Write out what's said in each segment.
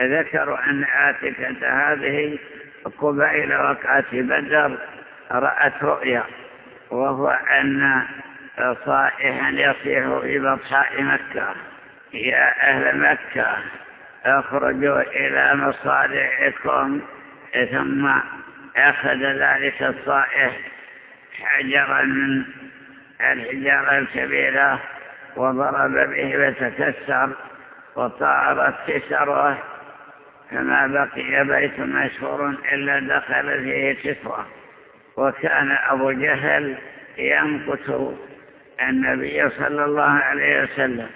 ذكروا أن عاتكة هذه قبائل وقعت بدر رأت رؤيا وهو أن صائحا يصيح في بطحاء مكة. يا أهل مكة اخرجوا إلى مصارعكم ثم أخذ ذلك الصائح حجرا من الحجارة الكبيرة وضرب به فتكسر وطارت كسره فما بقي بيت مشهور إلا دخل فيه كسرة وكان أبو جهل يمقت النبي صلى الله عليه وسلم.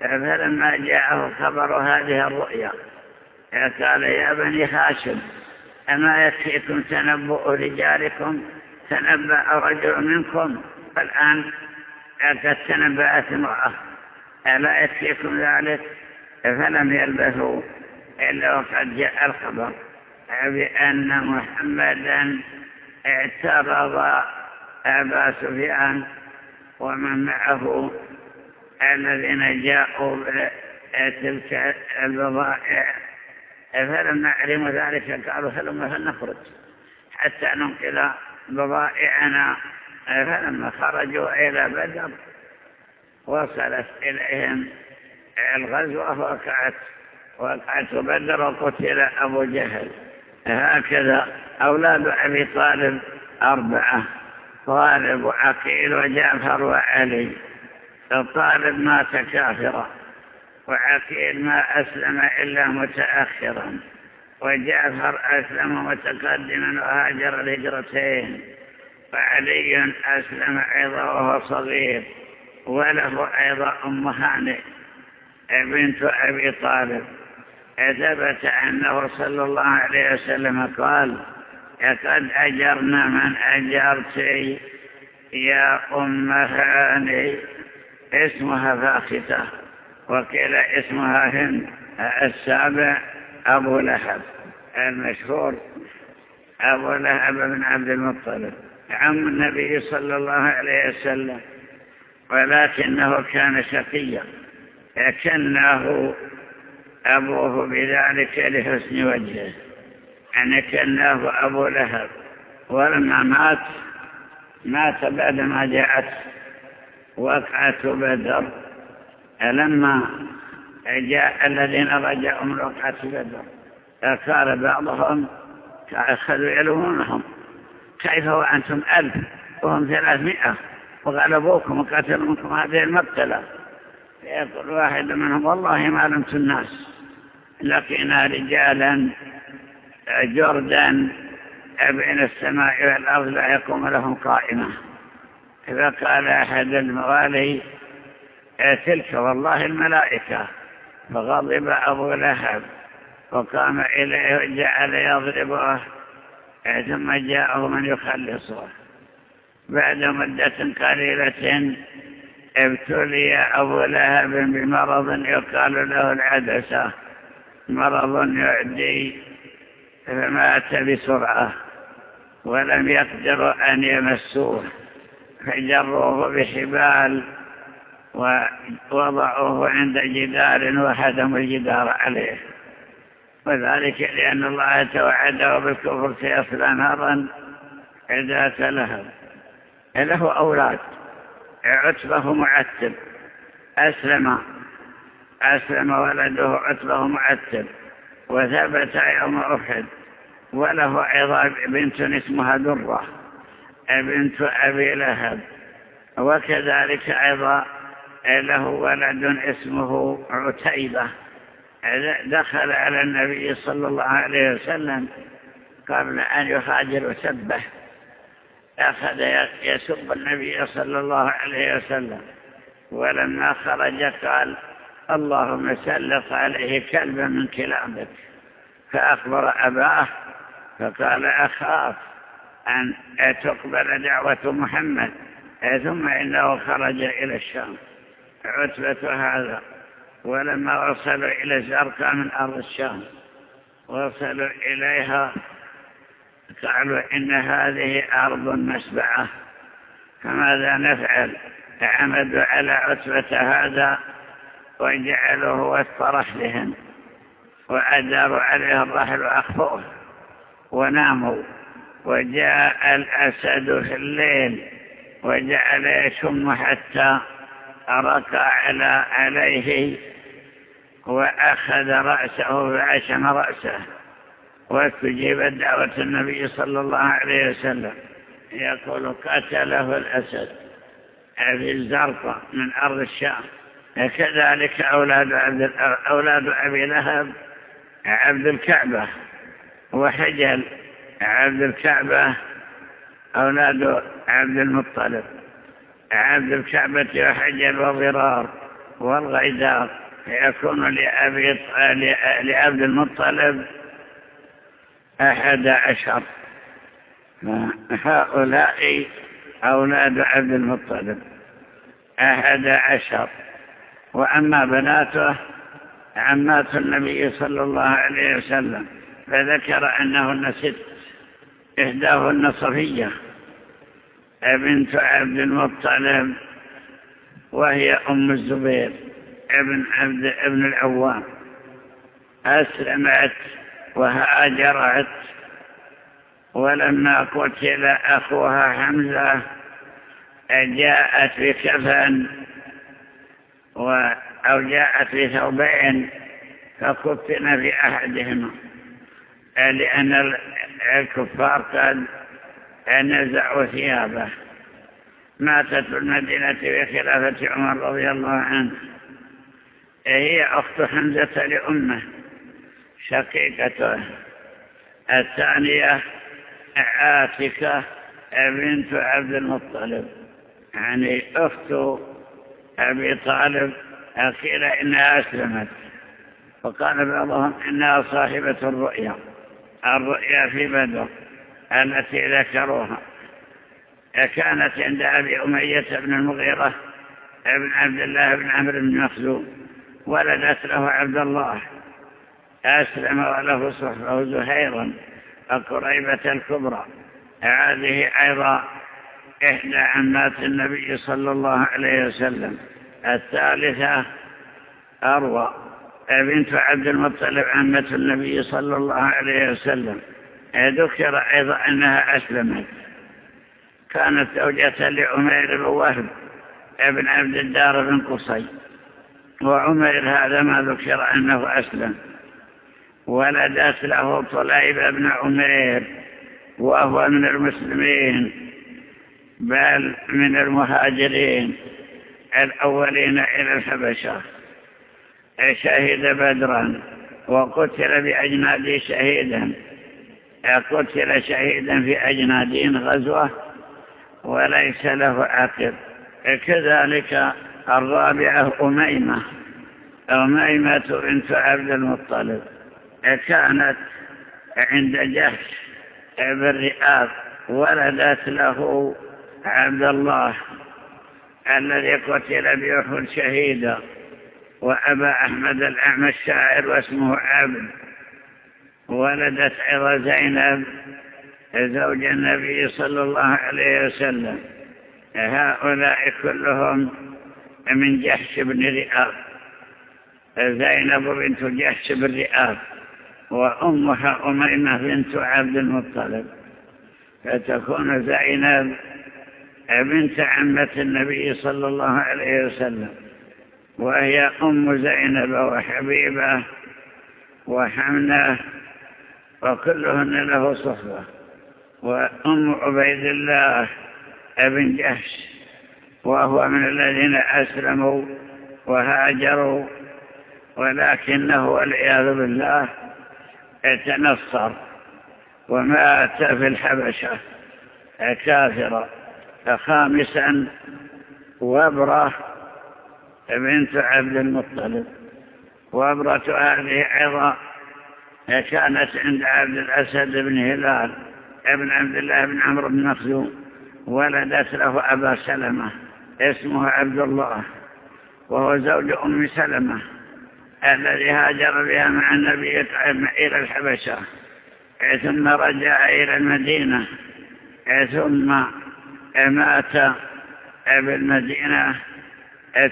فلما جاءه خبر هذه الرؤيا قال يا بني هاشم أما يكفيكم تنبؤ رجالكم؟ تنبأ رجل منكم؟ الآن قد تنبأت امرأة ألا يكفيكم ذلك؟ فلم يلبثوا إلا وقد جاء الخبر بأن محمدا اعترض أبا سفيان ومن معه الذين جاءوا بتلك البضائع. فلما علموا ذلك؟ قالوا هلما فلنخرج. حتى ننقل بضائعنا. فلما خرجوا إلى بدر وصلت إليهم الغزوة وقعت وقعت بدر وقتل أبو جهل. هكذا أولاد أبي طالب أربعة طالب وعقيل وجعفر وعلي. طالب مات كافرا وعقيل ما أسلم إلا متأخرا وجعفر أسلم متقدما وهاجر الهجرتين وعلي أسلم أيضا وهو صغير وله أيضا أم هانئ بنت أبي طالب. ثبت أنه صلى الله عليه وسلم قال قد أجرنا من أجرت يا أم هاني. اسمها فاختة وقيل اسمها هند السابع أبو لهب المشهور أبو لهب بن عبد المطلب عم النبي صلى الله عليه وسلم ولكنه كان شقيا كناه أبوه بذلك لحسن وجهه. أن كناه أبو لهب. ولما مات مات بعدما جاءت وقعة بدر. لما جاء الذين رجعوا من وقعة بدر قال بعضهم أخذوا يلومونهم. كيف وأنتم ألف؟ وهم ثلاثمائة. وغلبوكم وقتلوا منكم هذه المقتلة. يقول واحد منهم والله ما لمت الناس. لقينا رجالا جردا بين السماء والأرض لا يقوم لهم قائمة. إذا قال أحد الموالي تلك والله الملائكة. فغضب أبو لهب وقام إليه وجعل يضربه ثم جاءه من يخلصه. بعد مدة قليلة ابتلي أبو لهب بمرض يقال له العدسة. مرض يعدي فمات بسرعة ولم يقدروا أن يمسوه فجروه بحبال ووضعوه عند جدار وهدموا الجدار عليه. وذلك لأن الله توعده بالكفر سيصلى نارا ذات لهب له أولاد عتبة معتب أسلم. أسلم ولده عتبة معتب وثبت يوم أحد وله أيضا بنت اسمها درة بنت أبي لهب وكذلك أيضا له ولد اسمه عتيبة. دخل على النبي صلى الله عليه وسلم قبل أن يخاجر سبه أخذ يسب النبي صلى الله عليه وسلم ولما خرج قال اللهم سلط عليه كلبا من كلابك. فأخبر أباه فقال أخاف أن تقبل دعوة محمد. ثم إنه خرج إلى الشام. عتبة هذا. ولما وصلوا إلى الزرقاء من أرض الشام. وصلوا إليها قالوا إن هذه أرض مسبعة. فماذا نفعل؟ عمدوا على عتبة هذا؟ وجعلوه وسط رحلهم وأداروا عليه الرحل وأخفوه وناموا. وجاء الأسد في الليل وجعل يشم حتى ركع على عليه وأخذ رأسه فعشم رأسه. واستجيبت دعوة النبي صلى الله عليه وسلم. يقول قتله الأسد في الزرقة من أرض الشام. كذلك أولاد, عبد أولاد أبي لهب عبد الكعبة وحجل عبد الكعبة أولاد عبد المطلب عبد الكعبة وحجل وضرار والغيدار يكون لأبي لعبد المطلب أحد عشر. هؤلاء أولاد عبد المطلب أحد عشر. وأما بناته عمات النبي صلى الله عليه وسلم فذكر أنهن ست إحداهن صفية بنت عبد المطلب وهي أم الزبير ابن عبد ابن العوام. أسلمت وهاجرت ولما قتل أخوها حمزة جاءت بكفن أو جاءت بثوبين فكفن في أحدهما لأن الكفار قد نزعوا ثيابه. ماتت في المدينة بخلافة عمر رضي الله عنه. هي أخت حمزة لأمه شقيقته. الثانية عاتكة بنت عبد المطلب. يعني أخت أبي طالب قيل إنها أسلمت. وقال بعضهم إنها صاحبة الرؤيا الرؤيا في بدر التي ذكروها. كانت عند أبي أمية بن المغيرة ابن عبد الله بن عمرو بن مخزوم ولدت له عبد الله. أسلم وله صحبه زهيرا القريبة الكبرى. هذه أيضا إحدى عمات النبي صلى الله عليه وسلم. الثالثة أروى بنت عبد المطلب عمة النبي صلى الله عليه وسلم. ذكر أيضا أنها أسلمت. كانت زوجة لعمير بن وهب ابن عبد الدار بن قصي. وعمير هذا ما ذكر أنه أسلم. ولدت له طليب بن عمير وهو من المسلمين. بل من المهاجرين الأولين إلى الحبشة. شهد بدرا وقتل بأجناد شهيدا. قتل شهيدا في أجنادين غزوة وليس له عقب. كذلك الرابعة أميمة. أميمة بنت عبد المطلب. كانت عند جهش بالرئاب ولدت له عبد الله الذي قتل بأحد شهيدا وأبا أحمد الأعمى الشاعر واسمه عبد ولدت أيضا زينب زوج النبي صلى الله عليه وسلم. هؤلاء كلهم من جحش بن رئاب. زينب بنت جحش بن رئاب وأمها أميمة بنت عبد المطلب. فتكون زينب بنت عمة النبي صلى الله عليه وسلم وهي أم زينب وحبيبة وحمنة وكلهن له صحبة وأم عبيد الله ابن جهش وهو من الذين أسلموا وهاجروا ولكنه والعياذ بالله تنصر ومات في الحبشة كافرا خامسا وبرة بنت عبد المطلب. وبرة هذه أيضا كانت عند عبد الأسد بن هلال ابن عبد الله بن عمرو بن مخزوم ولدت له أبا سلمة اسمه عبد الله وهو زوج أم سلمة الذي هاجر بها مع النبي إلى الحبشة ثم رجع إلى المدينة ثم مات بالمدينة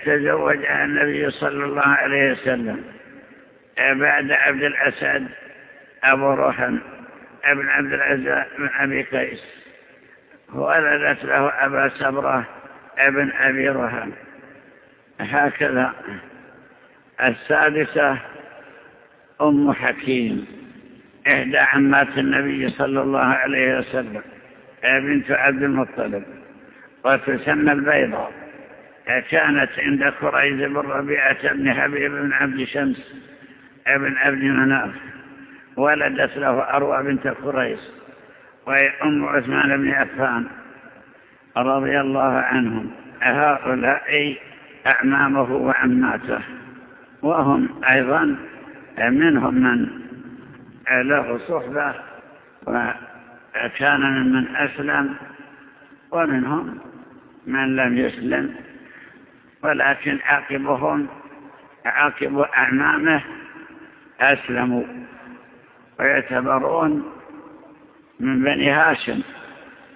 تزوجها النبي صلى الله عليه وسلم. بعد عبد الأسد أبو رحم ابن عبد العزيز بن أبي قيس. ولدت له أبا سبرة ابن أبي رحم. هكذا السادسة أم حكيم إحدى عمات النبي صلى الله عليه وسلم بنت عبد المطلب. وتسمى البيضاء. كانت عند قريز بن ربيعة بن حبيب بن عبد شمس ابن عبد مناف. ولدت له أروى بنت قريز وهي أم عثمان بن عفان رضي الله عنهم. هؤلاء أعمامه وعماته. وهم أيضا منهم من له صحبة وكان ممن أسلم ومنهم من لم يسلم ولكن عاقبهم عاقب أعمامه أسلموا. ويعتبرون من بني هاشم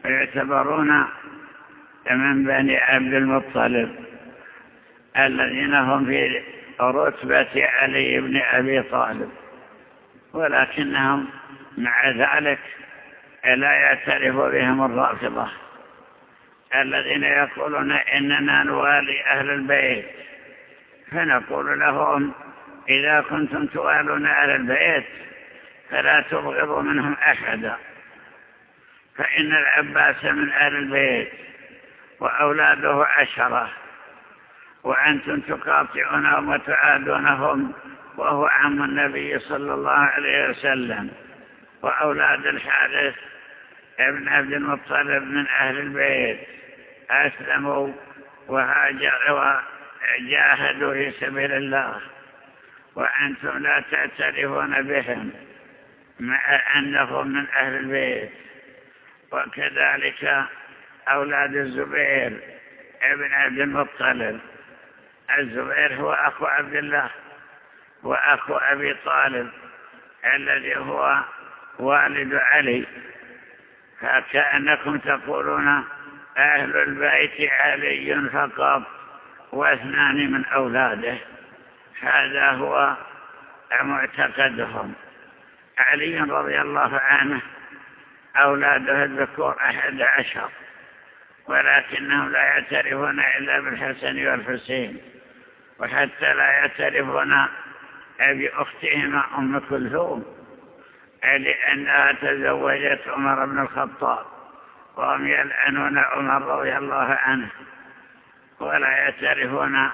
ويعتبرون من بني عبد المطلب الذين هم في رتبة علي بن أبي طالب. ولكنهم مع ذلك لا يعترف بهم الرافضة. الذين يقولون إننا نوالي أهل البيت. فنقول لهم إذا كنتم توالون أهل البيت فلا تبغضوا منهم أحدا. فإن العباس من أهل البيت وأولاده عشرة وأنتم تقاطعونهم وتعادونهم وهو عم النبي صلى الله عليه وسلم. وأولاد الحارث ابن عبد المطلب من أهل البيت. أسلموا وهاجروا وجاهدوا في سبيل الله. وأنتم لا تعترفون بهم مع أنهم من أهل البيت. وكذلك أولاد الزبير ابن عبد المطلب. الزبير هو أخو عبد الله وأخو أبي طالب الذي هو والد علي. فكأنكم تقولون أهل البيت علي فقط واثنان من أولاده. هذا هو معتقدهم. علي رضي الله عنه أولاده الذكور أحد عشر ولكنهم لا يعترفون إلا بالحسن والحسين وحتى لا يعترفون بأختهما أم كلثوم لأنها تزوجت عمر بن الخطاب. وهم يلعنون عمر رضي الله عنه ولا يعترفون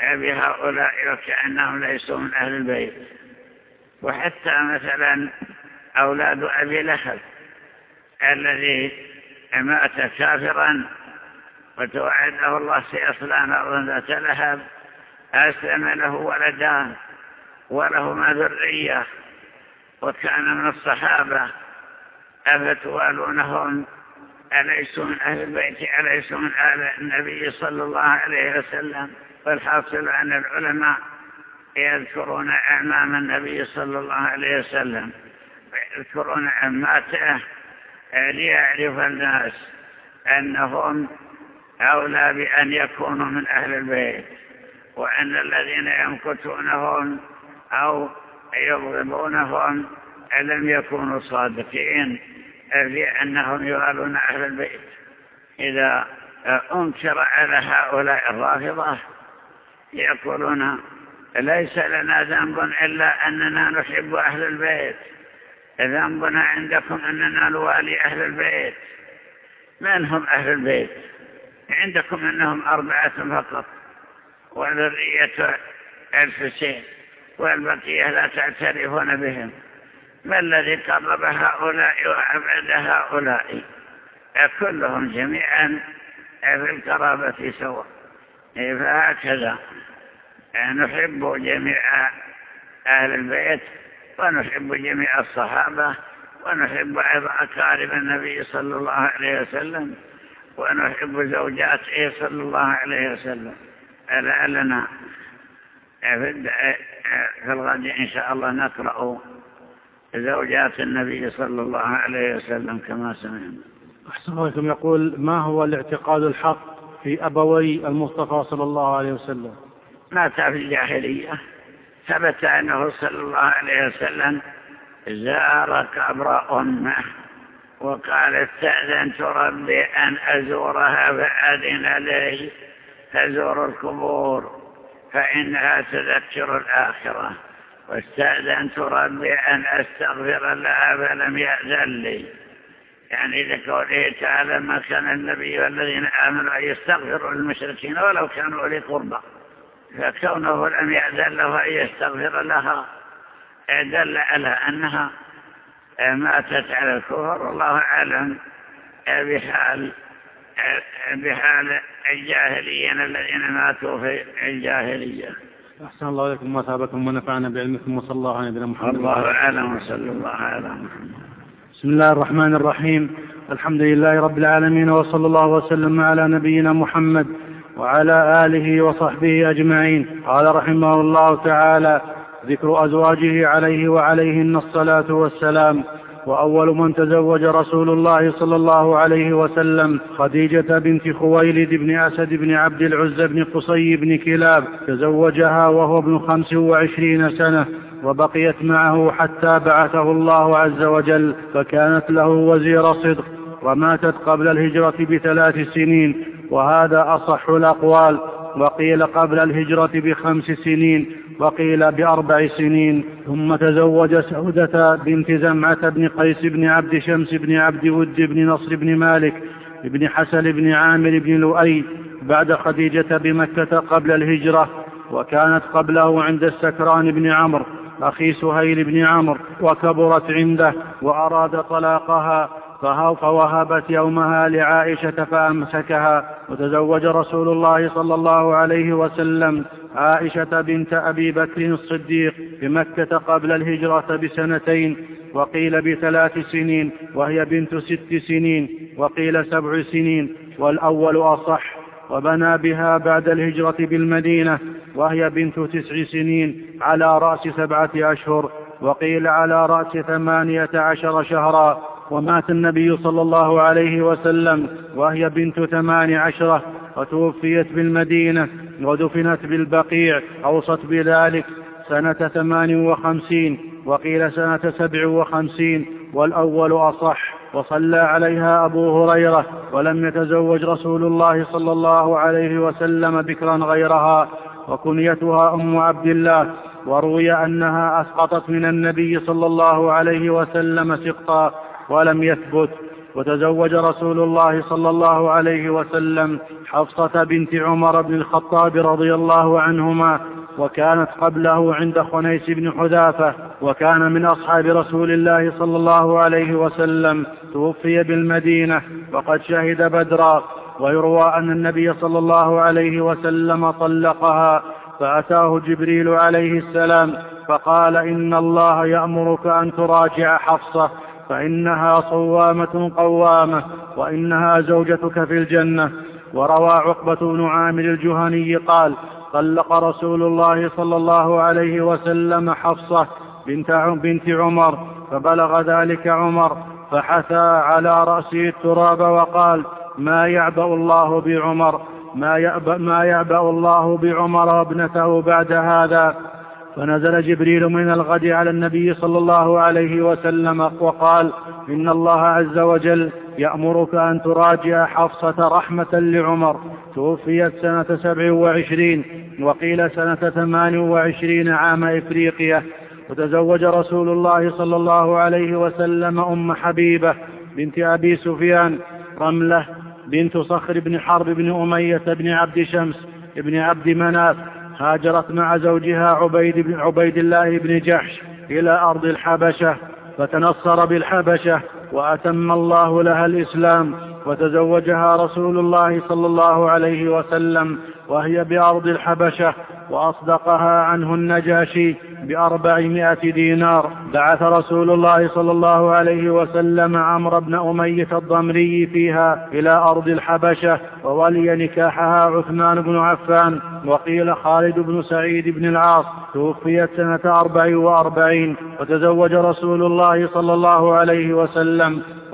بهؤلاء وكأنهم ليسوا من أهل البيت. وحتى مثلا أولاد أبي لهب الذي مات كافرا وتوعده الله سيصلى نارا ذات لهب أسلم له ولدان ولهما ذرية وكان من الصحابة أفتوالونهم أليسوا من أهل البيت أليسوا من أهل النبي صلى الله عليه وسلم؟ والحاصل أن العلماء يذكرون أمام النبي صلى الله عليه وسلم ويذكرون عماته ليعرف الناس أنهم أولى بأن يكونوا من أهل البيت وأن الذين يمكتونهم أو يبغضونهم لم يكونوا صادقين. لأنهم يغالون أهل البيت. إذا أنكر على هؤلاء الرافضة يقولون ليس لنا ذنب إلا أننا نحب أهل البيت. ذنبنا عندكم أننا نوالي أهل البيت. من هم أهل البيت؟ عندكم أنهم أربعة فقط. وذرية الحسين والبقية لا تعترفون بهم. ما الذي قرب هؤلاء وأبعد هؤلاء؟ كلهم جميعا في القرابة سواء فهكذا نحب جميع أهل البيت ونحب جميع الصحابة ونحب أقارب النبي صلى الله عليه وسلم ونحب زوجاته صلى الله عليه وسلم. لعلنا في الغد إن شاء الله نقرأ زوجات النبي صلى الله عليه وسلم كما سمعنا. أحسن عليكم يقول ما هو الاعتقاد الحق في أبوي المصطفى صلى الله عليه وسلم؟ مات في الجاهلية؟ ثبت أنه صلى الله عليه وسلم زار قبر أمه وقال استأذنت ربي أن أزورها فأذن لي فزور القبور فإنها تذكر الآخرة. واستأذنت ربي أن أستغفر لها فلم يأذن لي. يعني لقوله تعالى ما كان النبي والذين آمنوا أن يستغفروا للمشركين ولو كانوا لي قربى. فكونه لم يأذن له أن يستغفر لها دل على أنها ماتت على الكفر. والله أعلم بحال بحال الجاهليين الذين ماتوا في الجاهلية. أحسن الله إليكم وثابكم ونفعنا بعلمكم وصلى الله على نبينا محمد الله أعلم وصلى الله على محمد. بسم الله الرحمن الرحيم. الحمد لله رب العالمين وصلى الله وسلم على نبينا محمد وعلى آله وصحبه أجمعين. قال رحمه الله تعالى ذكر أزواجه عليه وعليهن الصلاة والسلام. وأول من تزوج رسول الله صلى الله عليه وسلم خديجة بنت خويلد بن أسد بن عبد العز بن قصي بن كلاب تزوجها وهو ابن خمس وعشرين سنة وبقيت معه حتى بعثه الله عز وجل فكانت له وزير صدق وماتت قبل الهجرة بثلاث سنين وهذا أصح الأقوال وقيل قبل الهجرة بخمس سنين وقيل بأربع سنين ثم تزوج سودة بنت زمعة بن قيس بن عبد شمس بن عبد ود بن نصر بن مالك بن حسن بن عامر بن لؤي بعد خديجة بمكة قبل الهجرة وكانت قبله عند السكران بن عمرو أخي سهيل بن عمرو وكبرت عنده وأراد طلاقها. فوهبت يومها لعائشة فأمسكها. وتزوج رسول الله صلى الله عليه وسلم عائشة بنت أبي بكر الصديق بمكة قبل الهجرة بسنتين وقيل بثلاث سنين وهي بنت ست سنين وقيل سبع سنين والأول أصح وبنى بها بعد الهجرة بالمدينة وهي بنت تسع سنين على رأس سبعة أشهر وقيل على رأس ثمانية عشر شهرا. ومات النبي صلى الله عليه وسلم وهي بنت ثمان عشرة وتوفيت بالمدينة ودفنت بالبقيع أوصت بذلك سنة ثمان وخمسين وقيل سنة سبع وخمسين والأول أصح وصلى عليها أبو هريرة ولم يتزوج رسول الله صلى الله عليه وسلم بكرا غيرها وكنيتها أم عبد الله وروي أنها أسقطت من النبي صلى الله عليه وسلم سقطا. ولم يثبت وتزوج رسول الله صلى الله عليه وسلم حفصة بنت عمر بن الخطاب رضي الله عنهما وكانت قبله عند خنيس بن حذافة وكان من أصحاب رسول الله صلى الله عليه وسلم توفي بالمدينة وقد شهد بدرا ويروى أن النبي صلى الله عليه وسلم طلقها فأتاه جبريل عليه السلام فقال إن الله يأمرك أن تراجع حفصة فإنها صوامة قوامة وإنها زوجتك في الجنة. وروى عقبة بن عامر الجهني قال طلق رسول الله صلى الله عليه وسلم حفصة بنت, بنت عمر فبلغ ذلك عمر فحثى على رأسه التراب وقال ما يعبأ الله بعمر ما يعبأ, ما يعبأ الله بعمر وابنته بعد هذا؟ فنزل جبريل من الغد على النبي صلى الله عليه وسلم وقال إن الله عز وجل يأمرك أن تراجع حفصة رحمة لعمر. توفيت سنة سبع وعشرين وقيل سنة ثمان وعشرين عام إفريقيا. وتزوج رسول الله صلى الله عليه وسلم أم حبيبة بنت أبي سفيان رملة بنت صخر بن حرب بن أمية بن عبد شمس بن عبد مناف هاجرت مع زوجها عبيد, بن عبيد الله بن جحش إلى أرض الحبشة فتنصر بالحبشة وأتم الله لها الإسلام وتزوجها رسول الله صلى الله عليه وسلم وهي بأرض الحبشة وأصدقها عنه النجاشي بأربعمائة دينار. بعث رسول الله صلى الله عليه وسلم عمرو بن أمية الضمري فيها إلى أرض الحبشة وولي نكاحها عثمان بن عفان وقيل خالد بن سعيد بن العاص توفيت سنة أربع وأربعين وتزوج رسول الله صلى الله عليه وسلم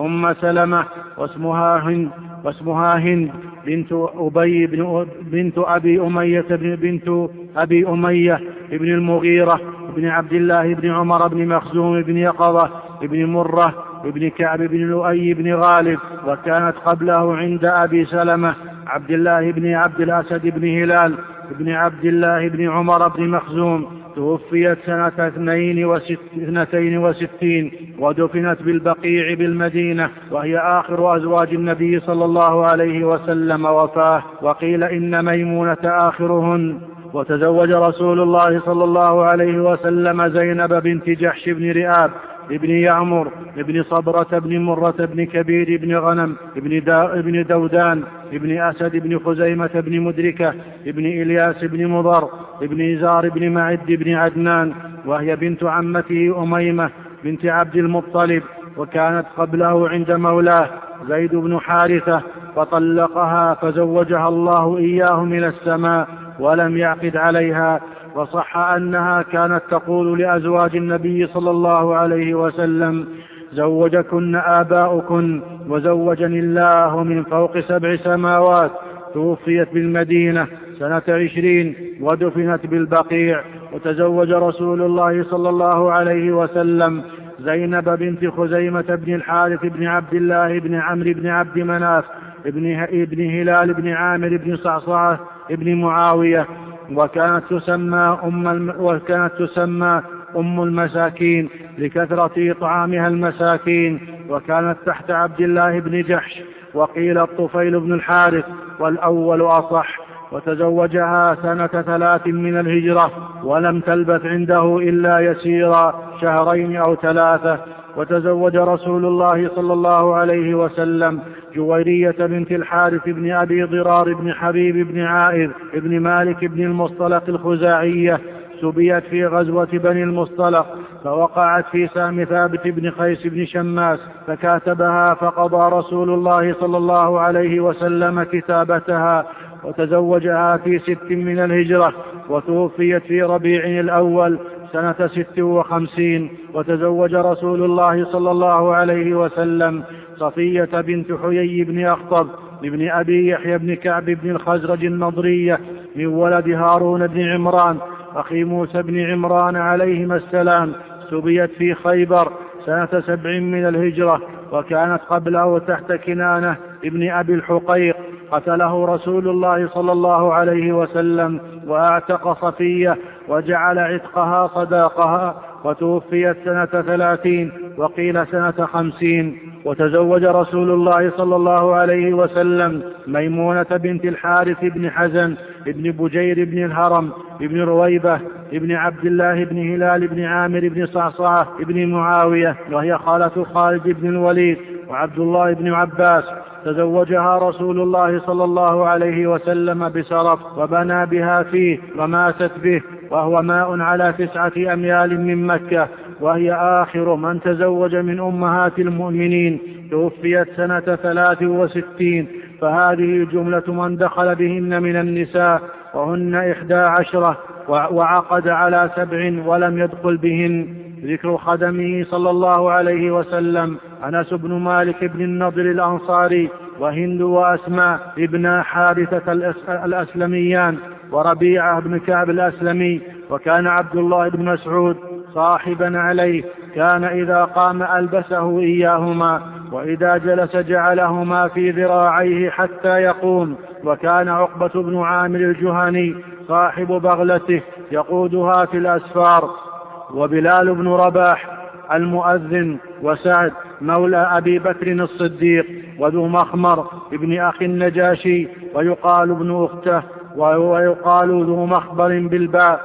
أم سلمة واسمها هند واسمها هند بنت أبي بن بنت أبي أمية بنت أبي أمية بن المغيرة بن عبد الله بن عمر بن مخزوم بن يقظة بن مرة بن كعب بن لؤي بن غالب وكانت قبله عند أبي سلمة عبد الله بن عبد الأسد بن هلال بن عبد الله بن عمر بن مخزوم توفيت سنة اثنين, وست اثنتين وستين ودفنت بالبقيع بالمدينة وهي آخر أزواج النبي صلى الله عليه وسلم وفاه وقيل إن ميمونة آخرهن. وتزوج رسول الله صلى الله عليه وسلم زينب بنت جحش بن رئاب. ابن يعمر ابن صبرة بن مرة بن كبير بن غنم ابن, ابن دودان ابن أسد بن خزيمة بن مدركة ابن إلياس بن مضر ابن إزار بن معد بن عدنان وهي بنت عمته أميمة بنت عبد المطلب وكانت قبله عند مولاه زيد بن حارثة فطلقها فزوجها الله إياه من السماء ولم يعقد عليها وصح أنها كانت تقول لأزواج النبي صلى الله عليه وسلم زوجكن آباؤكن وزوجني الله من فوق سبع سماوات توفيت بالمدينة سنة عشرين ودفنت بالبقيع. وتزوج رسول الله صلى الله عليه وسلم زينب بنت خزيمة بن الحارث بن عبد الله بن عمرو بن عبد مناف ابن, هلال بن عامر بن صعصعة ابن معاوية وكانت تسمى أم. وكانت تسمى أم المساكين لكثرة إطعامها المساكين وكانت تحت عبد الله بن جحش وقيل الطفيل بن الحارث والأول أصح وتزوجها سنة ثلاث من الهجرة ولم تلبث عنده إلا يسيرا شهرين أو ثلاثة. وتزوج رسول الله صلى الله عليه وسلم جويرية بنت الحارث بن أبي ضرار بن حبيب بن عائذ بن مالك بن المصطلق الخزاعية. سبيت في غزوة بني المصطلق فوقعت في سام ثابت بن قيس بن شماس فكاتبها فقضى رسول الله صلى الله عليه وسلم كتابتها. وتزوجها في ست من الهجرة وتوفيت في ربيع الأول سنة ست وخمسين وتزوج رسول الله صلى الله عليه وسلم صفية بنت حيي بن أخطب ابن أبي يحيى بن كعب بن الخزرج النضرية من ولد هارون بن عمران. أخي موسى بن عمران عليهما السلام سبيت في خيبر سنة سبع من الهجرة وكانت قبله تحت كنانة ابن أبي الحقيق. قتله رسول الله صلى الله عليه وسلم وأعتق صفية وجعل عتقها صداقها وتوفيت سنة ثلاثين وقيل سنة خمسين وتزوج رسول الله صلى الله عليه وسلم ميمونة بنت الحارث بن حزن بن بجير بن الهرم بن رويبة بن عبد الله بن هلال بن عامر بن صعصعة بن معاوية وهي خالة خالد بن الوليد وعبد الله بن عباس. تزوجها رسول الله صلى الله عليه وسلم بسرف وبنى بها فيه وماتت به وهو ماء على تسعة أميال من مكة وهي آخر من تزوج من أمهات المؤمنين. توفيت سنة ثلاث وستين فهذه جملة من دخل بهن من النساء وهن إحدى عشرة وعقد على سبع ولم يدخل بهن. ذكر خدمه صلى الله عليه وسلم أنس بن مالك بن النضر الأنصاري وهند وأسماء ابنا حارثة الأسلميان وربيعة بن كعب الأسلمي وكان عبد الله بن مسعود صاحبا عليه كان إذا قام ألبسه إياهما وإذا جلس جعلهما في ذراعيه حتى يقوم وكان عقبة بن عامر الجهني صاحب بغلته يقودها في الأسفار. وبلال بن رباح المؤذن وسعد مولى أبي بكر الصديق وذو مخمر ابن أخي النجاشي ويقال ابن أخته ويقال ذو مخبر بالباء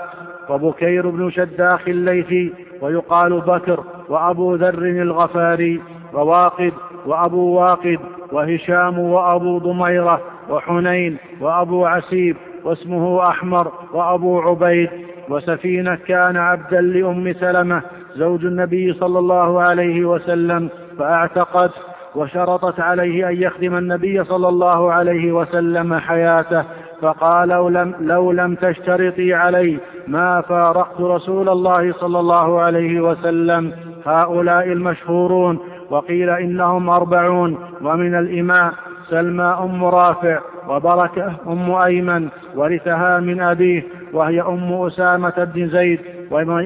وبكير بن شداخ الليثي ويقال بكر وأبو ذر الغفاري وواقد وأبو واقد وهشام وأبو ضميرة وحنين وأبو عسيب واسمه أحمر وأبو عبيد وسفينة كان عبدا لأم سلمة زوج النبي صلى الله عليه وسلم فأعتقت وشرطت عليه أن يخدم النبي صلى الله عليه وسلم حياته فقال لو لم, لو لم تشترطي علي ما فارقت رسول الله صلى الله عليه وسلم هؤلاء المشهورون وقيل إنهم أربعون ومن الإماء سلمى أم رافع وبركة أم أيمن ورثها من أبيه وهي أم أسامة بن زيد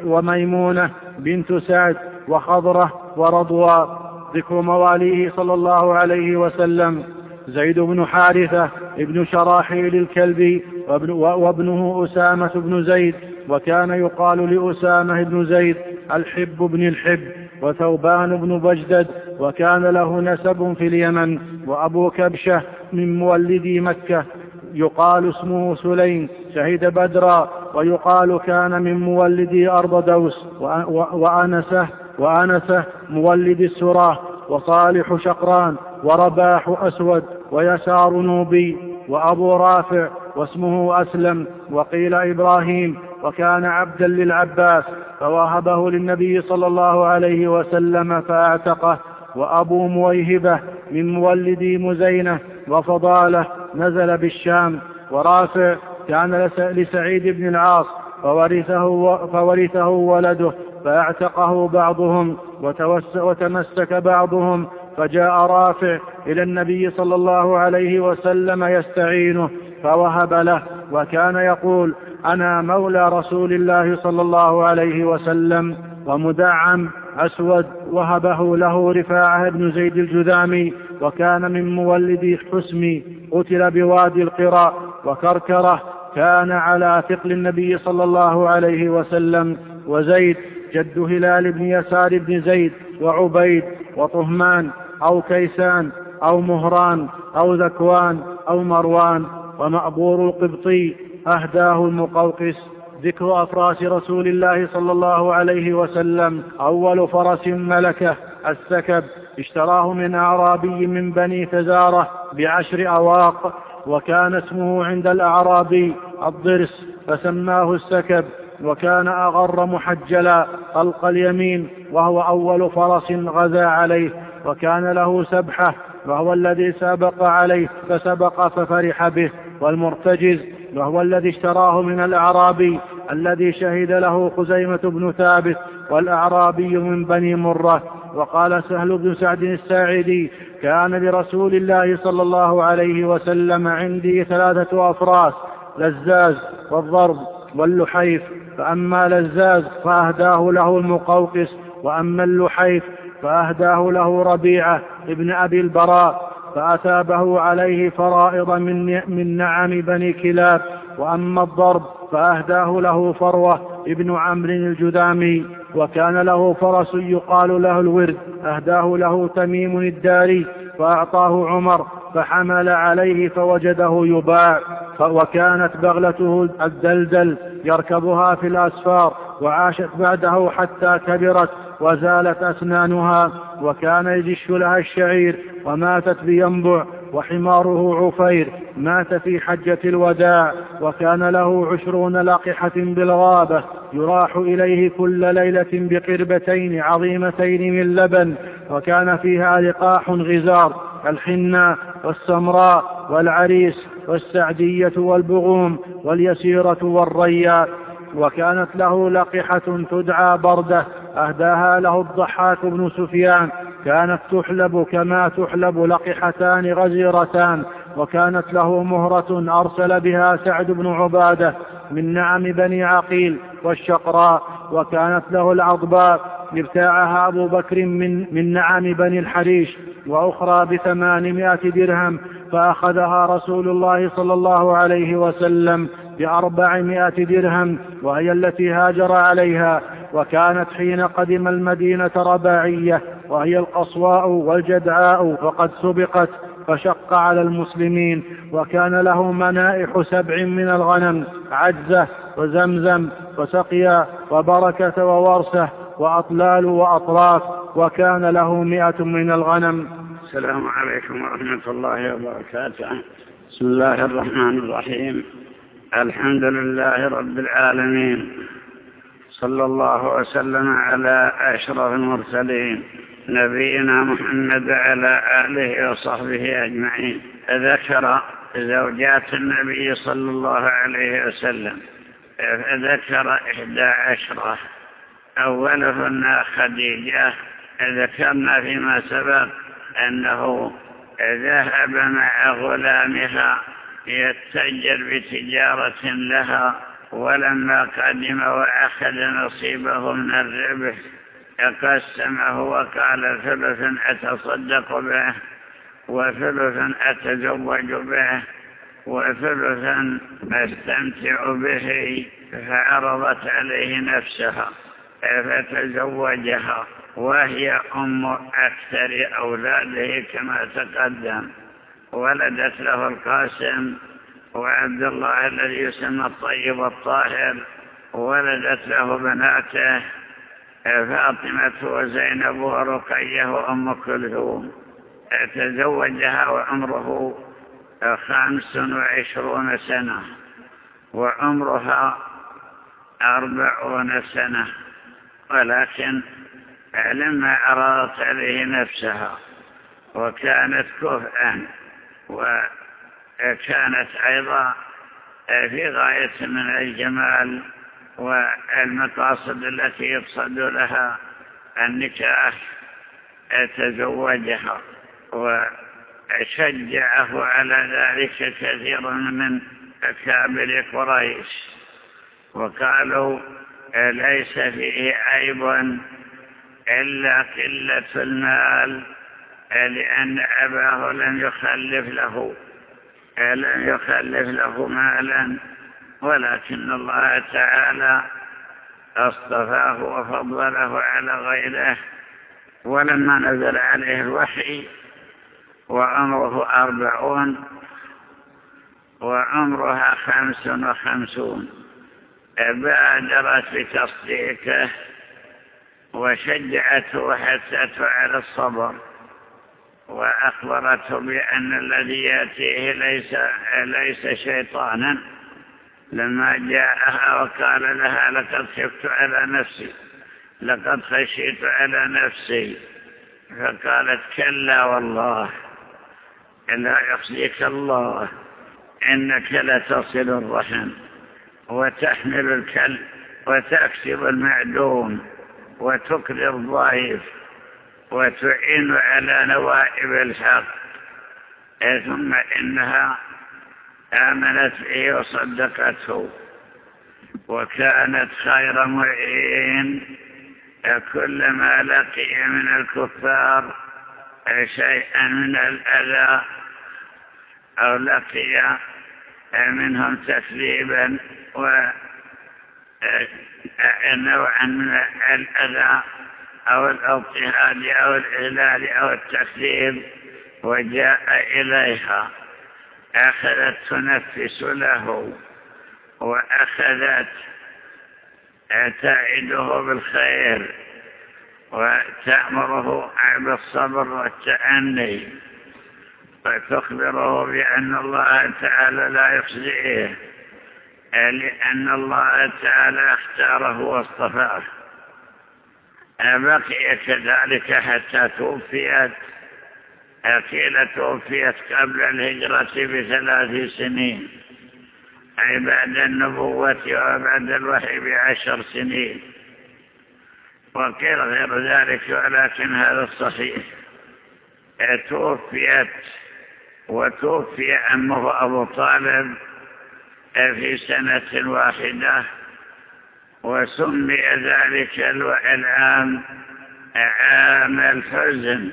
وميمونة بنت سعد وخضرة ورضوى. ذكر مواليه صلى الله عليه وسلم. زيد بن حارثة ابن شراحيل الكلبي وابن وابنه أسامة بن زيد. وكان يقال لأسامة بن زيد الحب بن الحب وثوبان بن بجدد. وكان له نسب في اليمن. وأبو كبشة من مولدي مكة. يقال اسمه سليم شهد بدرا ويقال كان من مولدي أرض دوس وأنسه وأنسه مولد السراه وصالح شقران ورباح أسود ويسار نوبي وأبو رافع واسمه أسلم وقيل إبراهيم وكان عبدا للعباس فوهبه للنبي صلى الله عليه وسلم فاعتقه وأبو مويهبة من مولدي مزينة وفضالة نزل بالشام ورافع كان لسعيد بن العاص فورثه, فورثه ولده فاعتقه بعضهم وتمسك بعضهم فجاء رافع إلى النبي صلى الله عليه وسلم يستعينه فوهب له وكان يقول أنا مولى رسول الله صلى الله عليه وسلم ومدعم أسود وهبه له رفاعة بن زيد الجذامي وكان من مولد حسمي قتل بوادي القرى وكركرة كان على ثقل النبي صلى الله عليه وسلم وزيد جد هلال بن يسار بن زيد وعبيد وطهمان أو كيسان أو مهران أو ذكوان أو مروان ومأبور القبطي أهداه المقوقس. ذكر أفراس رسول الله صلى الله عليه وسلم أول فرس ملكه السكب. اشتراه من أعرابي من بني فزارة بعشر أواق وكان اسمه عند الأعرابي الضرس فسماه السكب وكان أغر محجلا طلق اليمين وهو أول فرس غزا عليه وكان له سبحة وهو الذي سبق عليه فسبق ففرح به والمرتجز وهو الذي اشتراه من الأعرابي الذي شهد له خزيمة بن ثابت والأعرابي من بني مرة وقال سهل بن سعد الساعدي كان لرسول الله صلى الله عليه وسلم عندي ثلاثة أفراس لزاز والضرب واللحيف فأما لزاز فأهداه له المقوقس وأما اللحيف فأهداه له ربيعة ابن أبي البراء فأثابه عليه فرائض من, من نعم بني كلاب وأما الضرب فأهداه له فروة ابن عمرو الجذامي. وكان له فرس يقال له الورد أهداه له تميم الداري فأعطاه عمر فحمل عليه فوجده يباع وكانت بغلته الدلدل يركبها في الأسفار وعاشت بعده حتى كبرت وزالت أسنانها وكان يجش لها الشعير وماتت بينبع وحماره عفير مات في حجة الوداع وكان له عشرون لقحة بالغابة يراح إليه كل ليلة بقربتين عظيمتين من لبن وكان فيها لقاح غزار الحنة والسمراء والعريس والسعدية والبغوم واليسيرة والريا وكانت له لقحة تدعى بردة أهداها له الضحاك بن سفيان كانت تحلب كما تحلب لقحتان غزيرتان وكانت له مهرة أرسل بها سعد بن عبادة من نعم بني عقيل والشقراء وكانت له العضباء ابتاعها أبو بكر من, من نعم بني الحريش وأخرى بثمانمائة درهم فأخذها رسول الله صلى الله عليه وسلم بأربعمائة درهم وهي التي هاجر عليها. وكانت حين قدم المدينة رباعية وهي القصواء والجدعاء وقد سبقت فشق على المسلمين وكان له منائح سبع من الغنم عجزة وزمزم وسقيا وبركة وورسة وأطلال وأطراف وكان له مئة من الغنم. السلام عليكم ورحمة الله وبركاته. بسم الله الرحمن الرحيم. الحمد لله رب العالمين. صلى الله وسلم على أشرف المرسلين نبينا محمد على آله وصحبه أجمعين. ذكر زوجات النبي صلى الله عليه وسلم ذكر إحدى عشرة أولهن خديجة. ذكرنا فيما سبق أنه ذهب مع غلامها يتجر بتجارة لها. ولما قدم وأخذ نصيبه من الربح قسمه وقال ثلث أتصدق به وثلث أتزوج به وثلثا أستمتع به فعرضت عليه نفسها فتزوجها وهي أم أكثر أولاده كما تقدم. ولدت له القاسم وعبد الله الذي يسمى الطيب الطاهر ولدت له بناته فاطمة وزينب ورقية وأم كلثوم. تزوجها وعمره خمس وعشرون سنة وعمرها أربعون سنة. ولكن لما أرادت عليه نفسها وكانت كفءا وكانت أيضا في غاية من الجمال والمقاصد التي يقصد لها النكاح تزوجها وشجعه على ذلك كثير من أكابر قريش. وقالوا ليس فيه عيب إلا قلة المال لأن أباه لم يخلف له. لم يخلف له مالا ولكن الله تعالى اصطفاه وفضله على غيره. ولما نزل عليه الوحي وعمره أربعون وعمرها خمس وخمسون بادرت بتصديقه وشجعته حتى على الصبر وأخبرته بأن الذي يأتيه ليس, ليس شيطانا. لما جاءها وقال لها لقد خفت على نفسي. لقد خشيت على نفسي. فقالت كلا والله. لا يخزيك الله. إنك لتصل الرحم. وتحمل الكلب وتكسب المعدوم. وتكري الضعيف. وتعين على نوائب الحق ثم إنها آمنت به وصدقته وكانت خير معين كلما لقي من الكفار شيئا من الأذى أو لقي منهم تكذيبا ونوعا من الأذى. أو الاضطهاد أو الإهلال أو التكذيب وجاء إليها. أخذت تنفس له وأخذت تعده بالخير وتأمره بالصبر والتأني وتخبره بأن الله تعالى لا يخزئه لأن الله تعالى اختاره واصطفاه. بقي كذلك حتى توفيت؟ قيل توفيت قبل الهجرة بثلاث سنين. أي بعد النبوة وبعد الوحي بعشر سنين. وقيل غير ذلك ولكن هذا الصحيح. توفيت وتوفي أمه أبو طالب في سنة واحدة. وسمي ذلك العام عام الحزن.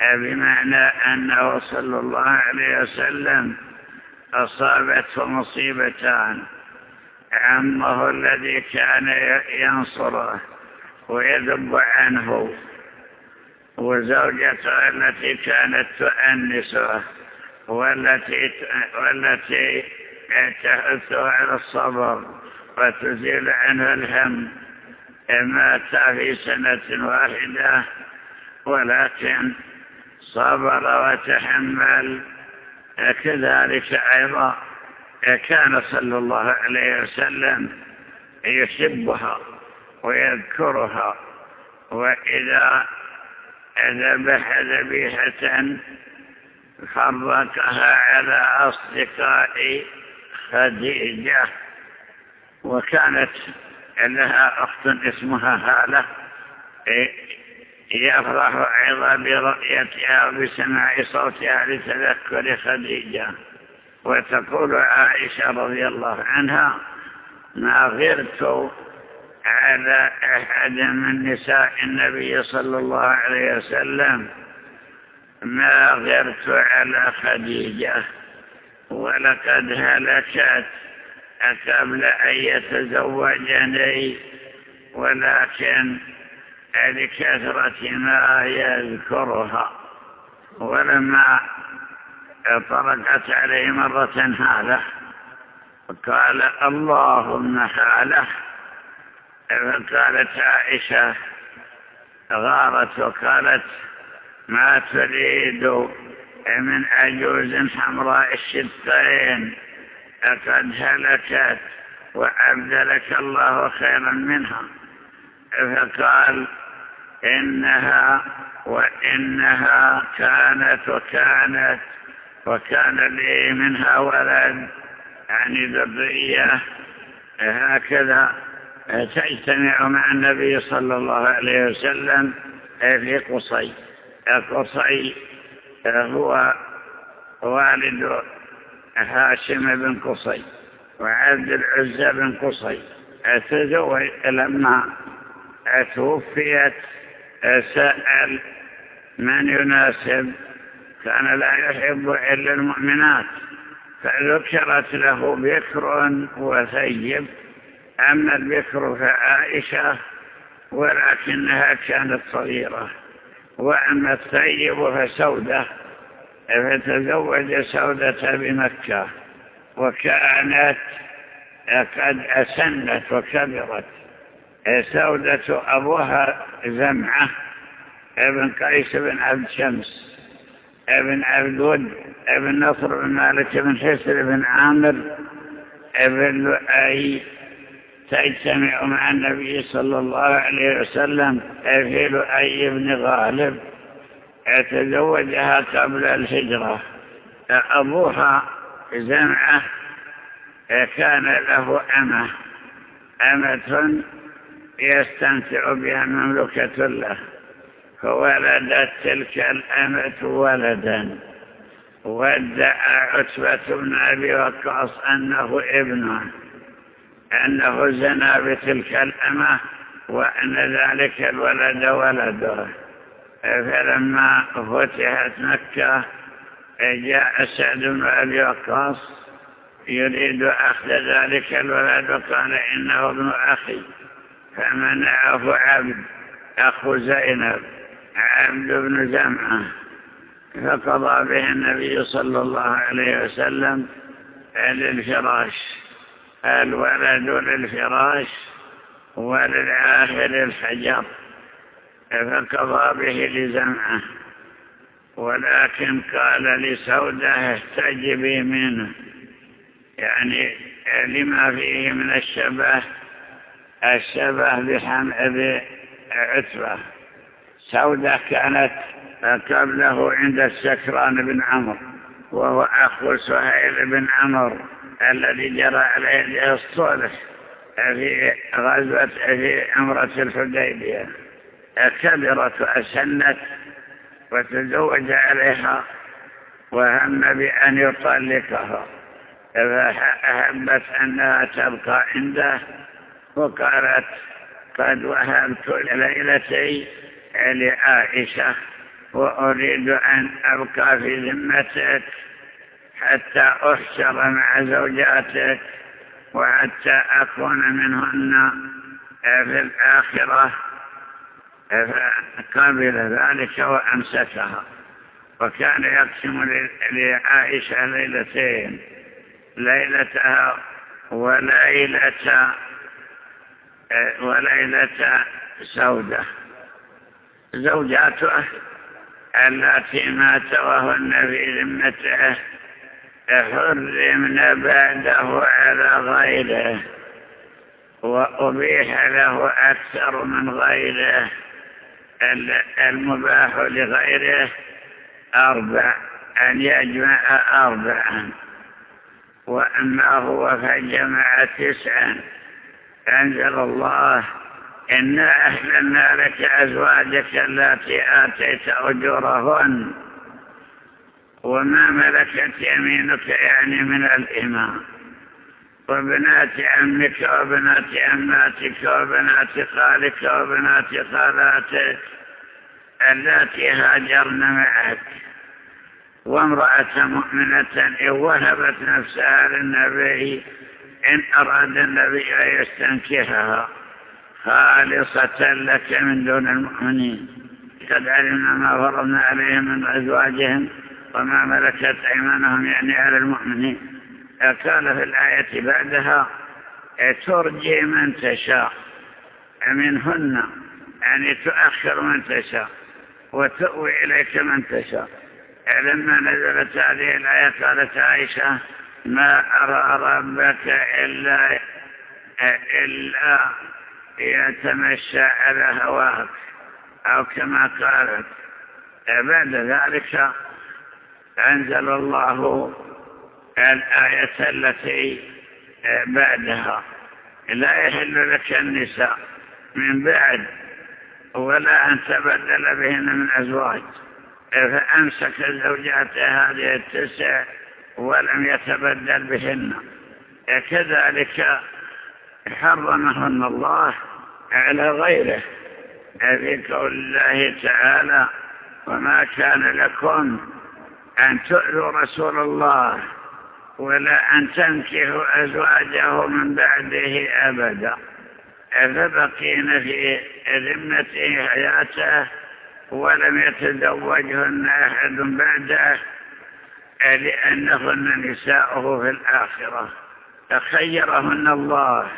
بمعنى أنه صلى الله عليه وسلم أصابته مصيبتان. عمه الذي كان ينصره ويذب عنه وزوجته التي كانت تؤنسه والتي والتي تحثه على الصبر. وتزيل عنه الهم مات في سنة واحدة ولكن صبر وتحمل. كذلك أيضا كان صلى الله عليه وسلم يحبها ويذكرها وإذا ذبح ذبيحة حركها على أصدقاء خديجة. وكانت لها أخت اسمها هالة يفرح أيضا برؤيتها وبسماع صوتها لتذكر خديجة. وتقول عائشة رضي الله عنها ما غرت على أحد من نساء النبي صلى الله عليه وسلم ما غرت على خديجة ولقد هلكت قبل أن يتزوجني ولكن لكثرة ما يذكرها. ولما طرقت عليه مرة هذا قال اللهم هاله فقالت عائشة غارت وقالت ما تريد من عجوز حمراء الشدقين لقد هلكت وأبدلك الله خيرا منها. فقال إنها وإنها كانت وكانت وكان لي منها ولد. يعني ذرية. هكذا تجتمع مع النبي صلى الله عليه وسلم في قصي. قصي هو والد هاشم بن قصي وعبد العزى بن قصي تزوج لما توفيت. سأل من يناسب؟ كان لا يحب إلا المؤمنات. فذكرت له بكر وثيب. أما البكر فعائشة ولكنها كانت صغيرة. وأما الثيب فسودة. فتزوج سودة بمكة وكانت قد أسنت وكبرت. سودة أبوها زمعة ابن قيس بن عبد شمس ابن عبد ود ابن نصر بن مالك بن حسر بن عامر ابن لؤي. تجتمع مع النبي صلى الله عليه وسلم في لؤي بن غالب. تزوجها قبل الهجرة. أبوها زمعة كان له أمة أمة يستمتع بها مملكة له فولدت تلك الأمة ولدا. وادعى عتبة بن أبي وقاص أنه ابنه أنه زنى بتلك الأمة وأن ذلك الولد ولده. فلما فتحت مكة جاء سعد بن أبي وقاص يريد أخذ ذلك الولد وقال إنه ابن أخي فمنعه عبد أخو زينب عبد بن جمعة فقضى به النبي صلى الله عليه وسلم للفراش الولد للفراش وللآخر الحجر. فقضى به لزمعه. ولكن قال لسودة احتجبي منه. يعني لما فيه من الشبه الشبه بعتبة. سودة كانت قبله عند السكران بن عمر وهو أخو سهيل بن عمر الذي جرى عليه الصلح في غزوة في عمرة الحديبية. كبرت وأسنت وتزوج عليها وهم بأن يطلقها. فأحبت أنها تبقى عنده وقالت قد وهبت ليلتي لعائشة وأريد أن أبقى في ذمتك حتى أحشر مع زوجاتك وحتى أكون منهن في الآخرة. فقبل ذلك وأمسكها وكان يقسم لعائشة ليلتين ليلتها وليلة وليلة سودة زوجاته التي مات وهن في ذمته حرمن بعده على غيره وأبيح له أكثر من غيره. المباح لغيره أربع أن يجمع أربعا. وأما هو فجمع تسعا. أنزل الله إنا أهلنا لك أزواجك التي آتيت أجورهن. وما ملكت يمينك يعني من الإمام وبنات عمك وبنات عماتك وبنات خالك وبنات خالاتك التي هاجرن معك. وامرأة مؤمنة إن وهبت نفسها للنبي إن أراد النبي أن يستنكحها خالصة لك من دون المؤمنين. قد علمنا ما فرضنا عليهم من أزواجهم وما ملكت أيمانهم يعني على المؤمنين. قال في الآية بعدها ترجي من تشاء منهن يعني تؤخر من تشاء وتؤوي إليك من تشاء. لما نزلت هذه الآية قالت عائشة ما أرى ربك إلا, إلا يتمشى على هواك أو كما قالت. بعد ذلك أنزل الله الآية التي بعدها. لا يحل لك النساء من بعد ولا أن تبدل بهن من أزواج. فأمسك الزوجات هذه التسع ولم يتبدل بهن. كذلك حرمهن الله على غيره. في قول الله تعالى وما كان لكم أن تؤذوا رسول الله ولا أن تنكحوا أزواجه من بعده أبدا. فبقين في ذمته حياته ولم يتزوجهن أحد بعده؟ لأنهن نساؤه في الآخرة. فخيرهن الله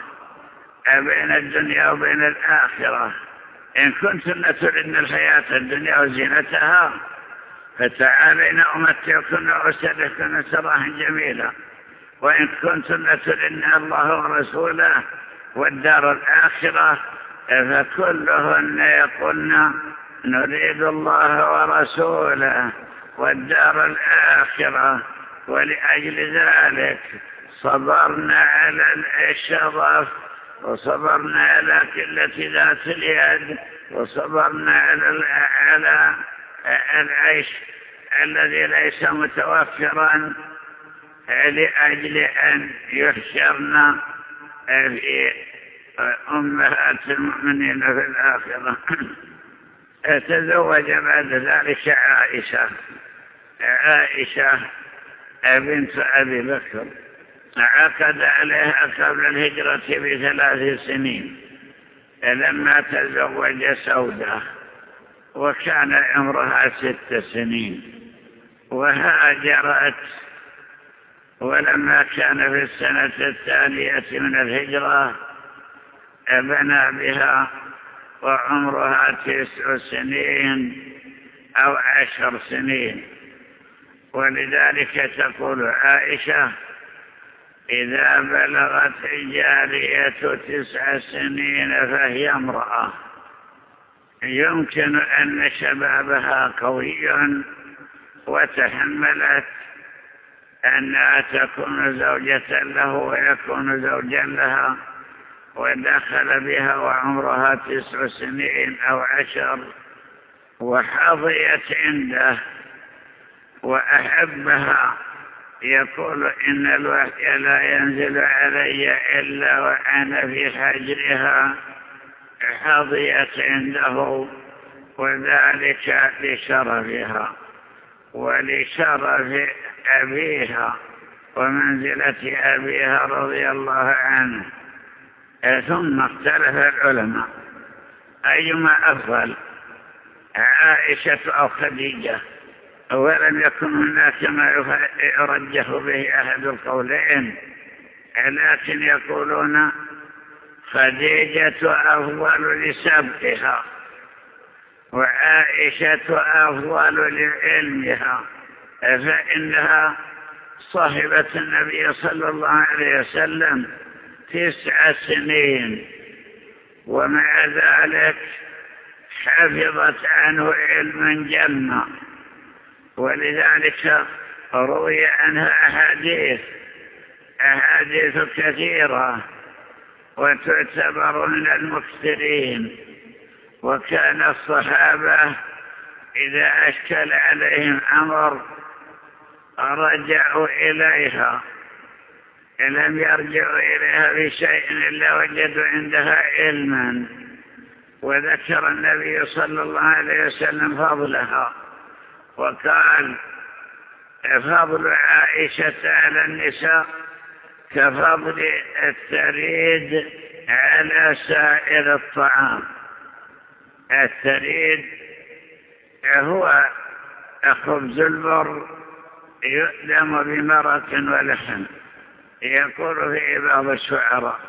بين الدنيا وبين الآخرة. إن كنتن تردن الحياة الدنيا وزينتها فتعالين أمتعكن وأسألكن سراحا جميلا. وإن كنتن تردن الله ورسوله والدار الآخرة فكلهن يقولن نريد الله ورسوله والدار الآخرة. ولأجل ذلك صبرنا على الشرف وصبرنا على قلة ذات اليد وصبرنا على على العيش الذي ليس متوفرا لأجل أن يحشرنا في أمهات المؤمنين في الآخرة. تزوج بعد ذلك عائشة. عائشة بنت أبي بكر. عقد عليها قبل الهجرة بثلاث سنين. لما تزوج سودة وكان عمرها ست سنين وهاجرت ولما كان في السنة الثانية من الهجرة بنى بها وعمرها تسع سنين أو عشر سنين. ولذلك تقول عائشة إذا بلغت الجارية تسع سنين فهي امرأة. يمكن أن شبابها قوي وتحملت أنها تكون زوجة له ويكون زوجا لها ودخل بها وعمرها تسع سنين أو عشر وحظيت عنده وأحبها. يقول إن الوحي لا ينزل علي إلا وأنا في حجرها. حظيت عنده وذلك لشرفها ولشرف أبيها ومنزلة أبيها رضي الله عنه. ثم اختلف العلماء. أيما أفضل عائشة أو خديجة ولم يكن هناك ما يرجح به أحد القولين لكن يقولون خديجة أفضل لسبقها وعائشة أفضل لعلمها فإنها صاحبة النبي صلى الله عليه وسلم تسع سنين ومع ذلك حفظت عنه علما جما ولذلك روي عنها أحاديث أحاديث كثيرة. وتعتبر من المكثرين. وكان الصحابة إذا أشكل عليهم أمر رجعوا إليها. لم يرجعوا إليها بشيء إلا وجدوا عندها علما. وذكر النبي صلى الله عليه وسلم فضلها. وقال فضل عائشة على النساء كفضل الثريد على سائر الطعام. الثريد هو خبز البر يؤلم بمرق ولحم يقول في بعض الشعراء.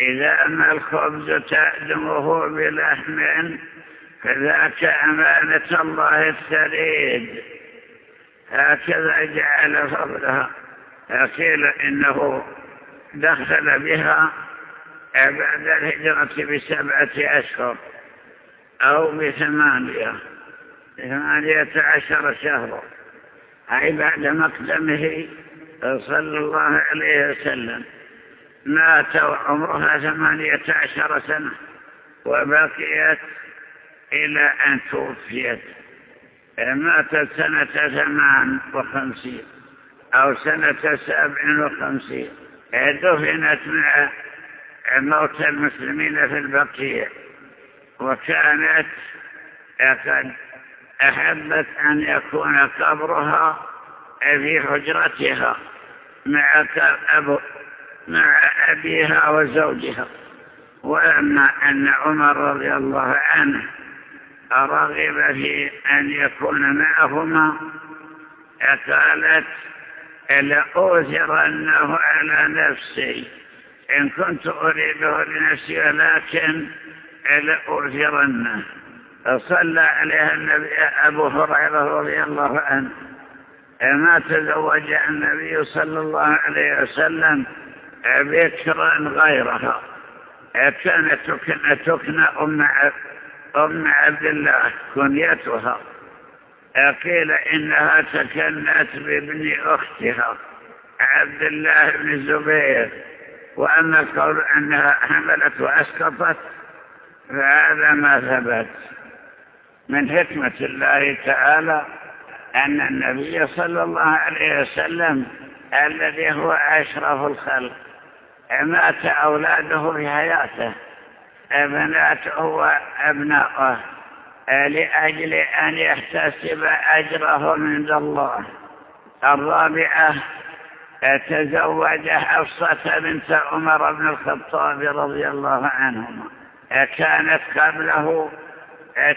إذا أما الخبز تأدمه بلحم فذاك أمانة الله الثريد هكذا جعل فضلها. قيل إنه دخل بها بعد الهجرة بسبعة أشهر أو بثمانية ثمانية عشر شهرا أي بعد مقدمه صلى الله عليه وسلم. مات وعمرها ثمانية عشر سنة وبقيت إلى أن توفيت. ماتت سنة ثمان وخمسين. أو سنة سبع وخمسين. دفنت مع موت المسلمين في البقيع. وكانت قد أحبت أن يكون قبرها في حجرتها مع مع أبيها وزوجها. وأما أن عمر رضي الله عنه رغب في أن يكون معهما قالت لأوثرنه على نفسي. إن كنت أريده لنفسي ولكن لأوثرنه صلى عليها النبي أبو هريرة رضي الله عنه. ما تزوج النبي صلى الله عليه وسلم بكرا غيرها. كانت تكنى أم أم عبد الله كنيتها. قيل إنها تكنت بابن أختها عبد الله بن الزبير وأما القول أنها حملت وأسقطت فهذا ما ثبت. من حكمة الله تعالى أن النبي صلى الله عليه وسلم الذي هو أشرف الخلق مات أولاده في حياته بناته وأبناؤه. لأجل أن يحتسب أجره من الله. الرابعة تزوج حفصة بنت عمر بن الخطاب رضي الله عنهما. كانت قبله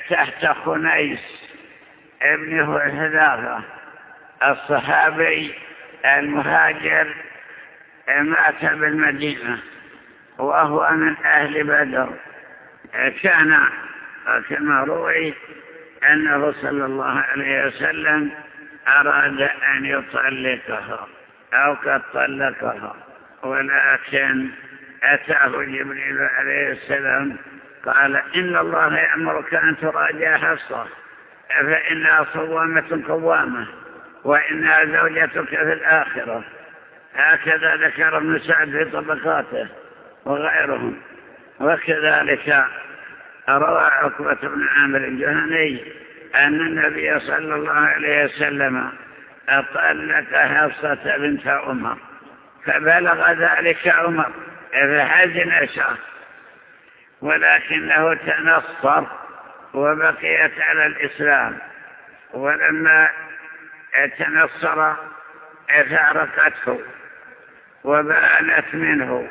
تحت خنيس ابن حذافة الصحابي المهاجر مات بالمدينة وهو من أهل بدر. كان كما روي أنه صلى الله عليه وسلم أراد أن يطلقها أو قد طلقها ولكن أتاه جبريل عليه السلام قال إن الله يأمرك أن تراجع حفصة فإنها صوامة قوامة وإنها زوجتك في الآخرة. هكذا ذكر ابن سعد في طبقاته وغيرهم. وكذلك روى عقبة بن عامر الجهني أن النبي صلى الله عليه وسلم أطلق حفصة بنت عمر فبلغ ذلك عمر فحزن شهر ولكنه تنصر وبقيت على الإسلام. ولما تنصر فارقته وبانت منه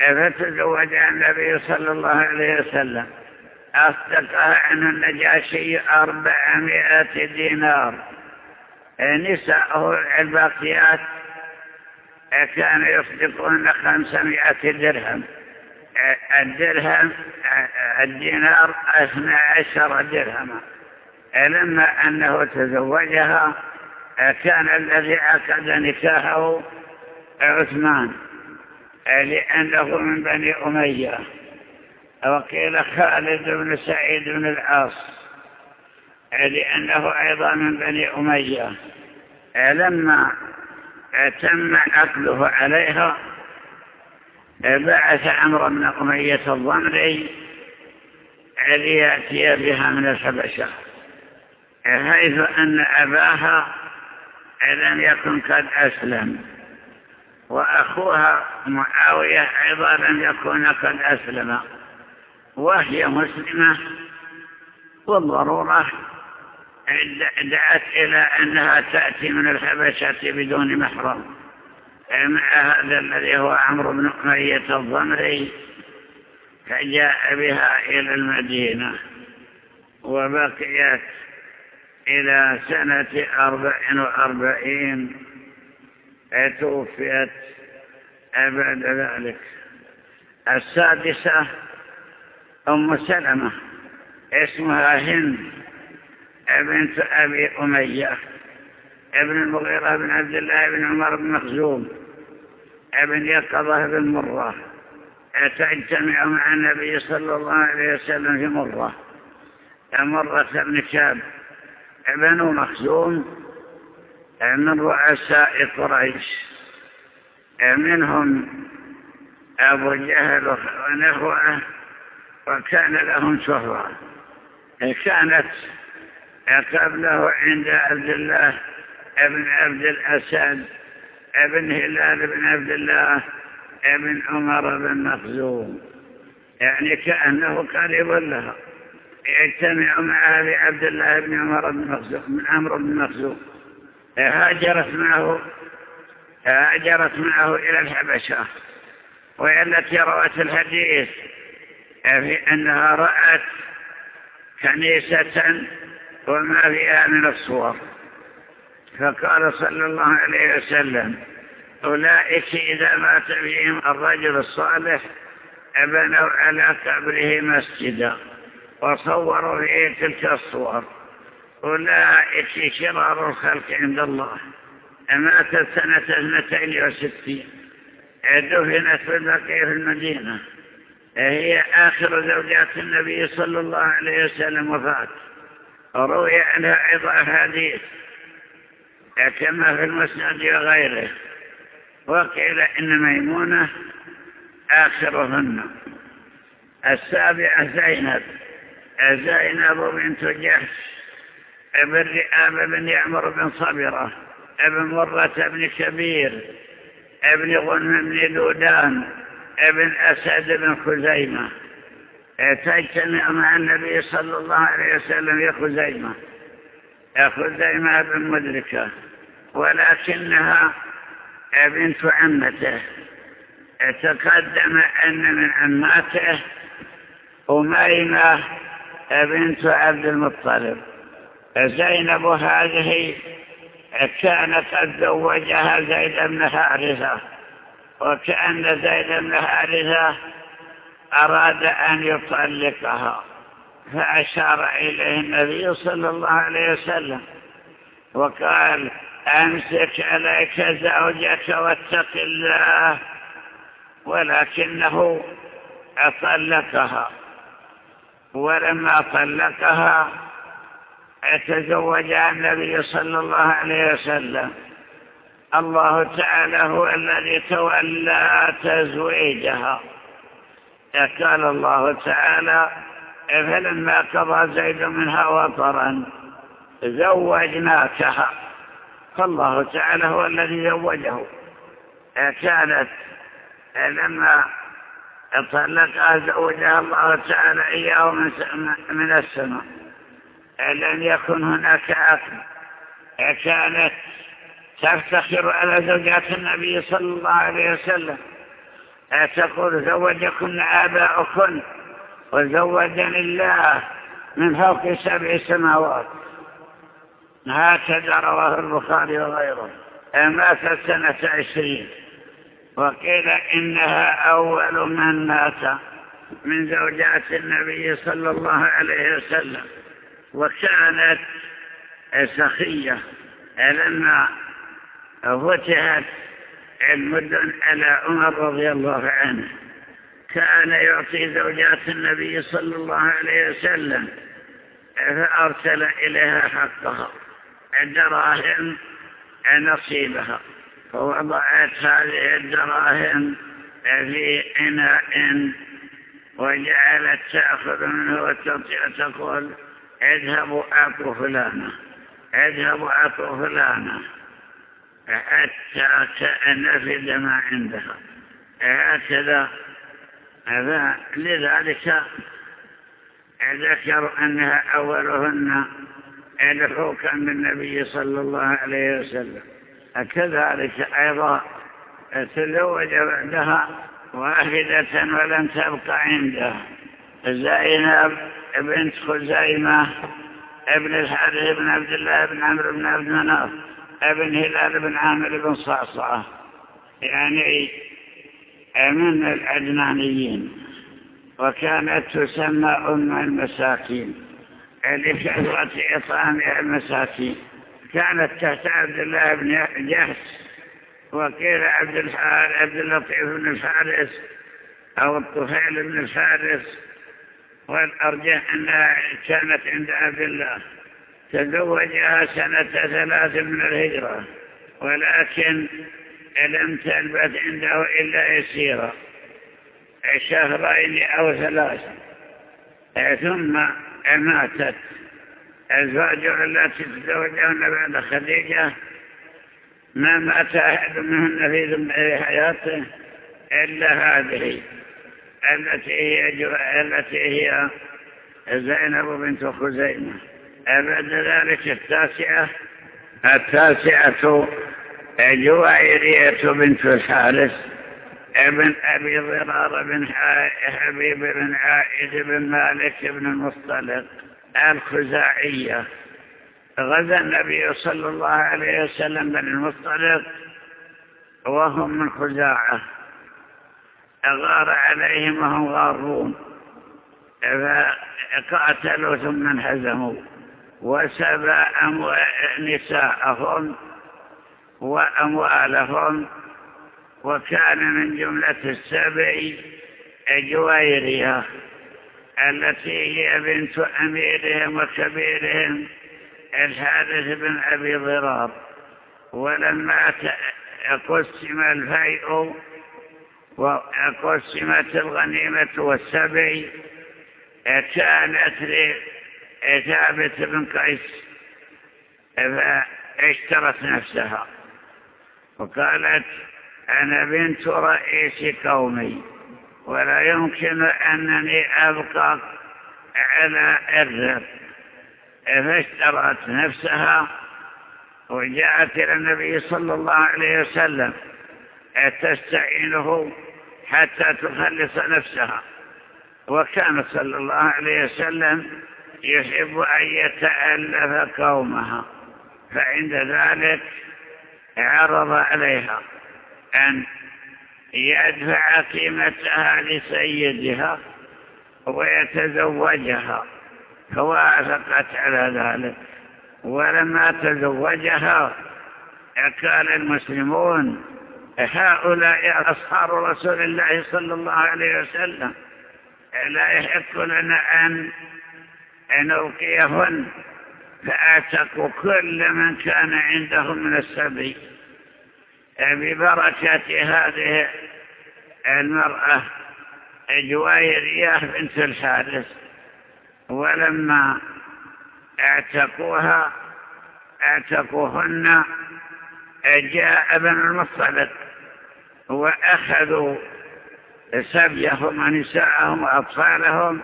فتزوج النبي صلى الله عليه وسلم. أصدقها عن النجاشي أربعمائة دينار. نساءه الباقيات كانوا يصدقون خمسمائة درهم. الدرهم الدينار اثنى عشر درهما. لما أنه تزوجها كان الذي عقد نكاحه عثمان لأنه من بني أمية. وقيل خالد بن سعيد بن العاص لأنه أيضا من بني أمية. لما تم عقله عليها بعث عمرو بن أمية الضمري ليأتي بها من الحبشة حيث أن أباها لم يكن قد أسلم وأخوها معاوية أيضا لم يكن قد أسلم. وهي مسلمة والضرورة دعت إلى أنها تأتي من الحبشة بدون محرم. مع هذا الذي هو عمرو بن أمية الضمري فجاء بها إلى المدينة وبقيت إلى سنة أربع وأربعين توفيت بعد ذلك. السادسة أم سلمة اسمها هند بنت أبي أمية ابن المغيرة بن عبد الله بن عمر بن مخزوم ابن يقظة بن مرة تجتمع مع النبي صلى الله عليه وسلم في مرة مرة بن كاب بنو مخزوم من رؤساء قريش منهم أبو جهل ونخوة وكان لهم شهرة كانت قبله عند عبد الله ابن عبد الأسد ابن هلال بن عبد الله ابن عمر بن مخزوم. يعني كأنه قريب لها يجتمع مع أبي عبد الله بن عمر بن مخزوم من عمرو بن مخزوم. هاجرت معه هاجرت معه إلى الحبشة وهي التي روت الحديث. في أنها رأت كنيسة وما فيها من الصور. فقال صلى الله عليه وسلم أولئك إذا مات بهم الرجل الصالح أبنوا على قبره مسجدا وصوروا فيه تلك الصور. أولئك شرار الخلق عند الله. ماتت سنة اثنتين وستين. دفنت في في المدينة. هي آخر زوجات النبي صلى الله عليه وسلم وفات روي عنها أيضا حديث كما في المسند وغيره. وقيل إن ميمونة آخرهن. السابعة زينب. زينب بنت جحش. ابن رئاب بن يعمر بن صبرة. ابن مرة بن كبير. ابن غنم بن دودان. ابن أسد بن خزيمة. تجتمع مع النبي صلى الله عليه وسلم يا خزيمة. خزيمة بن مدركة. ولكنها بنت عمته. تقدم أن من عماته أميمة بنت عبد المطلب. زينب هذه كانت قد زوجها زيد بن حارثة. وكأن زيد بن حارثة أراد أن يطلقها فأشار إليه النبي صلى الله عليه وسلم وقال أمسك عليك زوجك واتق الله ولكنه أطلقها. ولما طلقها تزوج النبي صلى الله عليه وسلم. الله تعالى هو الذي تولى تزويجها. قال الله تعالى فلما قضى زيد منها وطرا زوجناكها. فالله تعالى هو الذي زوجه. كانت لما طلقها زوجها الله تعالى إياه من السماء. لم يكن هناك عقل كانت تفتخر على زوجات النبي صلى الله عليه وسلم. تقول زوجكن آباؤكن وزوجني الله من فوق سبع سماوات. هكذا رواه البخاري وغيره. ماتت سنة عشرين. وقيل إنها أول من مات من زوجات النبي صلى الله عليه وسلم. وكانت سخية لما فتحت المدن على عمر رضي الله عنه. كان يعطي زوجات النبي صلى الله عليه وسلم فأرسل إليها حقها الدراهم نصيبها فوضعت هذه الدراهم في إناء وجعلت تأخذ منه وتقول اذهبوا أعطوا فلانة اذهبوا أعطوا فلانة. حتى نفد ما عندها. هكذا لذلك ذكر أنها أولهن لحوكا بالنبي صلى الله عليه وسلم. كذلك أيضا تزوج بعدها واحدة ولم تبقى عنده زينب بنت خزيمة ابن الحارث بن عبد الله بن عمرو بن عبد مناف ابن هلال بن عامر بن صعصعة. يعني من العدنانيين وكانت تسمى أم المساكين. لكثرة إطعام المساكين. كانت تحت عبد الله بن جهش وقيل عبد الحارث عبد اللطيف بن الفارس أو الطفيل بن الفارس والأرجح أنها كانت عند عبد الله. تزوجها سنة ثلاث من الهجرة ولكن لم تلبث عنده إلا يسيرا شهرين أو ثلاثة ثم ماتت. الزواج التي تزوجهن بعد خديجة ما مات أحد منهن في حياته إلا هذه التي هي التي هي زينب بنت خزيمة. بعد ذلك التاسعة؟ التاسعة جوائرية بنت الحارث ابن أبي ضرار بن حبيب بن عائد بن مالك بن المصطلق الخزاعية. غزا النبي صلى الله عليه وسلم بن المصطلق وهم من خزاعة. غار عليهم وهم غارون. فقاتلوا ثم انهزموا. وسبى نساءهم وأموالهم وكان من جملة السبع جويرية التي هي بنت أميرهم وكبيرهم الحارث بن أبي ضرار. ولما قسم الفيء وقسمت الغنيمة والسبع كانت لثابت بن قيس فاشترت نفسها. وقالت أنا بنت رئيس قومي ولا يمكن أنني أبقى على الرب فاشترت نفسها وجاءت إلى النبي صلى الله عليه وسلم تستعينه حتى تخلص نفسها. وكان صلى الله عليه وسلم يحب أن يتألف قومها فعند ذلك عرض عليها أن يدفع قيمتها لسيدها ويتزوجها فوافقت على ذلك. ولما تزوجها قال المسلمون هؤلاء أصحاب رسول الله صلى الله عليه وسلم لا يحق لنا أن نلقيهن فأعتقوا كل من كان عندهم من السبي. ببركة هذه المرأة جويرية بنت الحارث ولما أعتقوها أعتقوهن جاء ابن المصطلق وأخذوا سبيهم ونساءهم وأطفالهم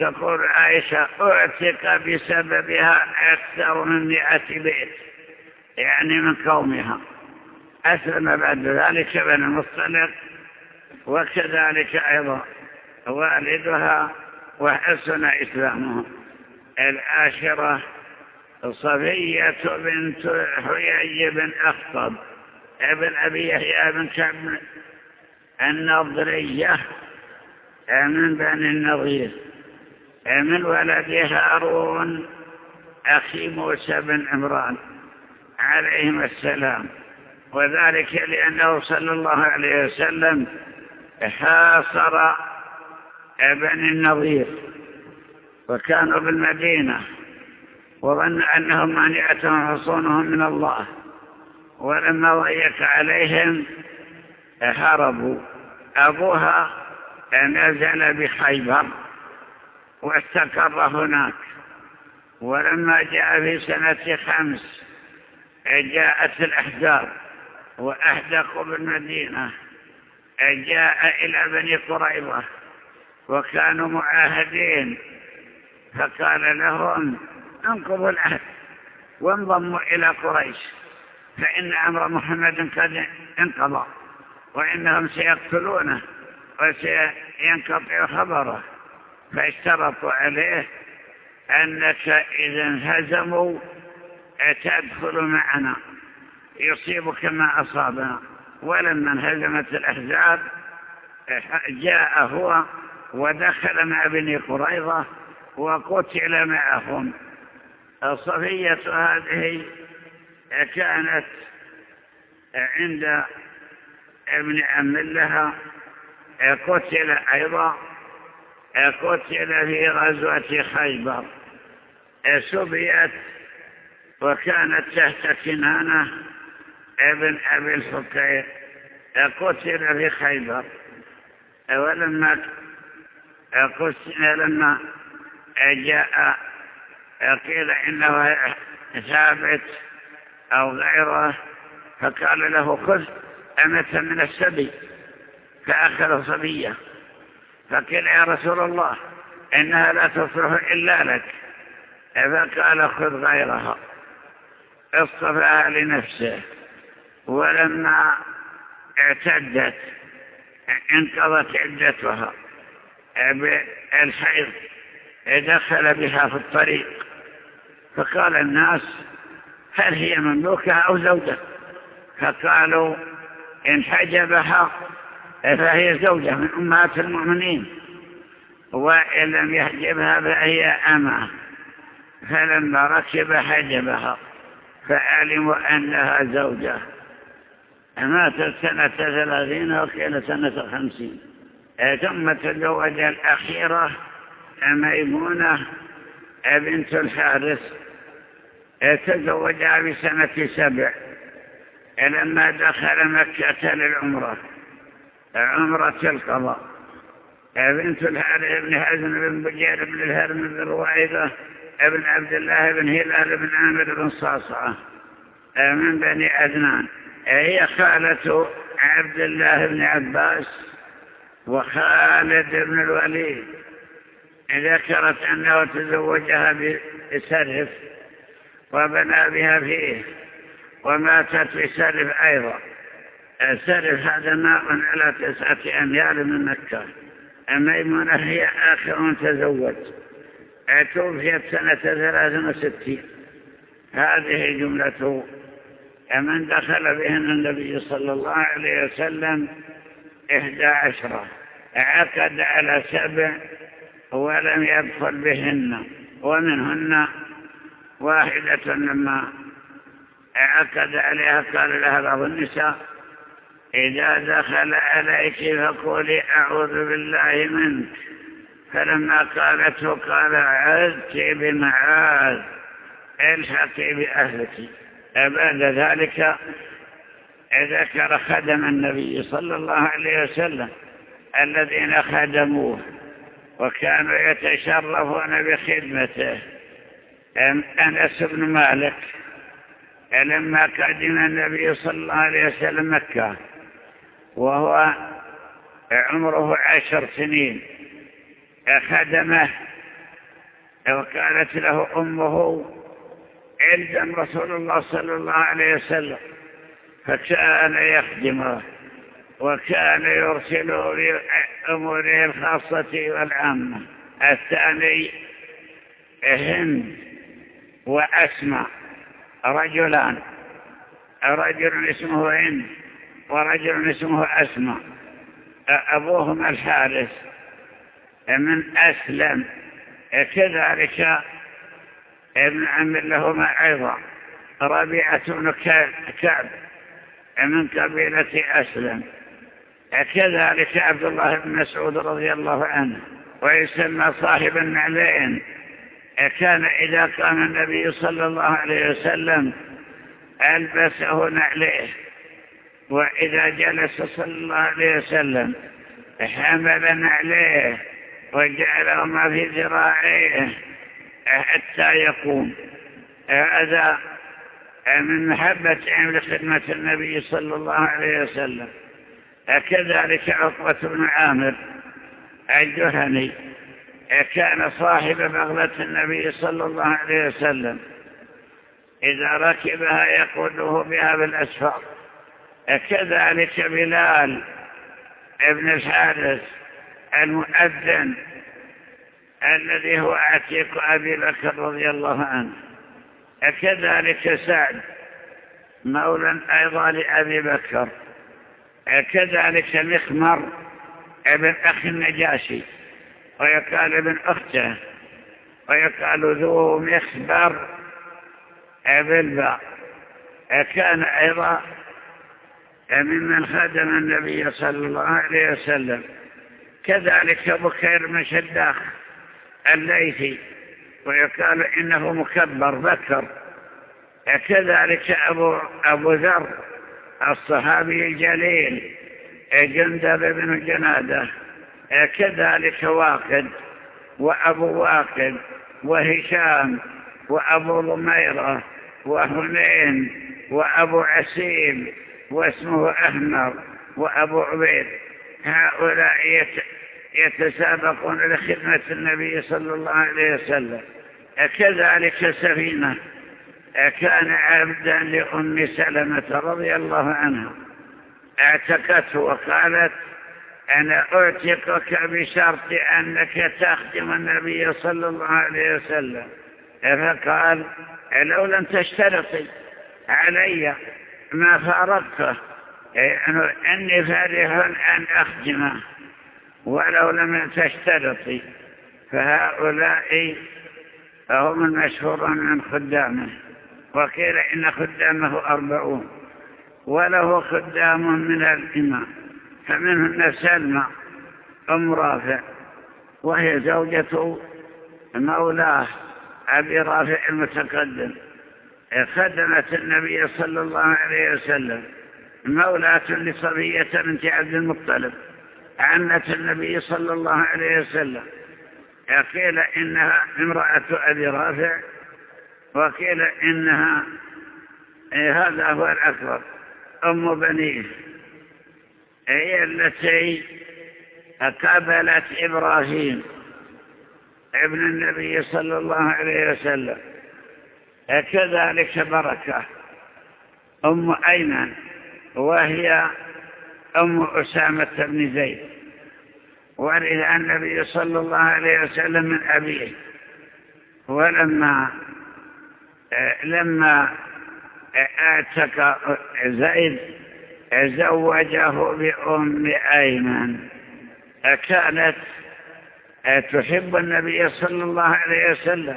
تقول عائشة أعتق بسببها أكثر من مئة بيت يعني من قومها. أسلم بعد ذلك بن المصطلق وكذلك أيضا والدها وحسن إسلامه. العاشرة صفية بنت حيي بن أخطب ابن أبي يحيى بن كعب النضرية من بني النظير من ولد هارون أخي موسى بن عمران عليهم السلام. وذلك لأنه صلى الله عليه وسلم حاصر بني النظير. وكانوا بالمدينة. وظن أنهم مانعتهم حصونهم من الله. ولما ضيق عليهم هربوا. أبوها نزل بخيبر. واستقر هناك ولما جاء في سنة خمس جاءت الأحزاب وأهدقوا بالمدينة. جاء إلى بني قريظة وكانوا معاهدين. فقال لهم انقضوا العهد وانضموا إلى قريش فإن أمر محمد قد انقضى وإنهم سيقتلونه وسينقطع خبره. فاشترطوا عليه أنك إذا انهزموا تدخل معنا يصيبك ما أصابنا. ولما انهزمت الأحزاب جاء هو ودخل مع بني قريظة وقتل معهم. الصفية هذه كانت عند ابن عم لها قتل أيضا قتل في غزوة خيبر سبيت وكانت تحت كنانة ابن أبي الفقير قتل في خيبر. ولما لما جاء قيل إنه ثابت أو غيره فقال له خذ أمة من السبي فأخذ صبية فقيل يا رسول الله إنها لا تصلح إلا لك. فقال خذ غيرها. اصطفاها لنفسه. ولما اعتدت انقضت عدتها. بالحيض دخل بها في الطريق. فقال الناس هل هي مملوكة أو زوجة؟ فقالوا إن حجبها فهي زوجة من أمهات المؤمنين وإن لم يحجبها فهي أمة. فلما ركب حجبها فعلموا أنها زوجة. ماتت سنة ثلاثين وقيل سنة خمسين. ثم تزوج الأخيرة ميمونة بنت الحارث. تزوجها بسنة سبع. لما دخل مكة للعمرة. عمرة القضاء. بنت الحارث بن حزن بن بجير بن الهرم بن رويضة ابن عبد الله بن هلال بن عامر بن صاصعة. من بني عدنان. هي خالة عبد الله بن عباس وخالد بن الوليد. ذكرت أنه تزوجها بسرف وبنى بها فيه وماتت بسرف أيضا. السرف هذا ماء على تسعة أميال من مكة. ميمونة هي آخر من تزوج. توفيت سنة ثلاث وستين. هذه جملة من دخل بهن النبي صلى الله عليه وسلم إحدى عشرة. عقد على سبع ولم يدخل بهن. ومنهن واحدة لما عقد عليها قال لها بعض النساء إذا دخل عليك فقولي أعوذ بالله منك. فلما قالته قال عذت بمعاذ الحقي بأهلك. بعد ذلك ذكر خدم النبي صلى الله عليه وسلم الذين خدموه وكانوا يتشرفون بخدمته. أنس بن مالك لما قدم النبي صلى الله عليه وسلم مكة وهو عمره عشر سنين. خدمه وقالت له أمه علزم رسول الله صلى الله عليه وسلم فكان يخدمه وكان يرسله لأموره الخاصة والعامة. الثاني هند وأسمى رجلان رجل اسمه هند. ورجل اسمه أسمى أبوهما الحارث. من أسلم. كذلك ابن عم لهما أيضا. ربيعة بن كعب من قبيلة أسلم. كذلك عبد الله بن مسعود رضي الله عنه. ويسمى صاحب النعلين. كان إذا كان النبي صلى الله عليه وسلم ألبسه نعليه. وإذا جلس صلى الله عليه وسلم حمل نعليه وجعلهما في ذراعيه حتى يقوم. هذا من محبتهم لخدمة النبي صلى الله عليه وسلم. كذلك عقبة بن عامر الجهني كان صاحب بغلة النبي صلى الله عليه وسلم. إذا ركبها يقوده بها بالأسفار كذلك بلال ابن الحارث المؤذن الذي هو عتيق أبي بكر رضي الله عنه. كذلك سعد مولى أيضا لأبي بكر. كذلك مخمر ابن أخي النجاشي ويقال ابن أخته ويقال ذو مخبر بالباء كان أيضا ممن خدم النبي صلى الله عليه وسلم. كذلك بكير بن شداخ الليثي ويقال إنه مكبر بكر كذلك أبو, أبو ذر الصحابي الجليل جندب بن جنادة. كذلك واقد وأبو واقد وهشام وأبو ضميرة وهنين وأبو عسيم واسمه أحمر وأبو عبيد. هؤلاء يتسابقون لخدمة النبي صلى الله عليه وسلم. كذلك سفينة. كان عبدا لأم سلمة رضي الله عنها. اعتقته وقالت أنا أعتقك بشرط أنك تخدم النبي صلى الله عليه وسلم. فقال لو لم تشترطي علي ما فارقته أني فرح أن أخدمه ولو لم تشترطي. فهؤلاء هم المشهورون من خدامه. وقيل إن خدامه أربعون. وله خدام من الإمام. فمنهن سلمى. أم رافع. وهي زوجة مولاه أبي رافع المتقدم. خدمت النبي صلى الله عليه وسلم مولاة لصبية بنت عبد المطلب عمة النبي صلى الله عليه وسلم. قيل إنها امرأة أبي رافع وقيل إنها هذا هو الأكبر أم بنيه هي التي قابلت إبراهيم ابن النبي صلى الله عليه وسلم. كذلك بركة أم أيمن وهي أم أسامة بن زيد. ورد النبي صلى الله عليه وسلم من أبيه. ولما لما اعتق زيد زوجه بأم أيمن. كانت تحب النبي صلى الله عليه وسلم.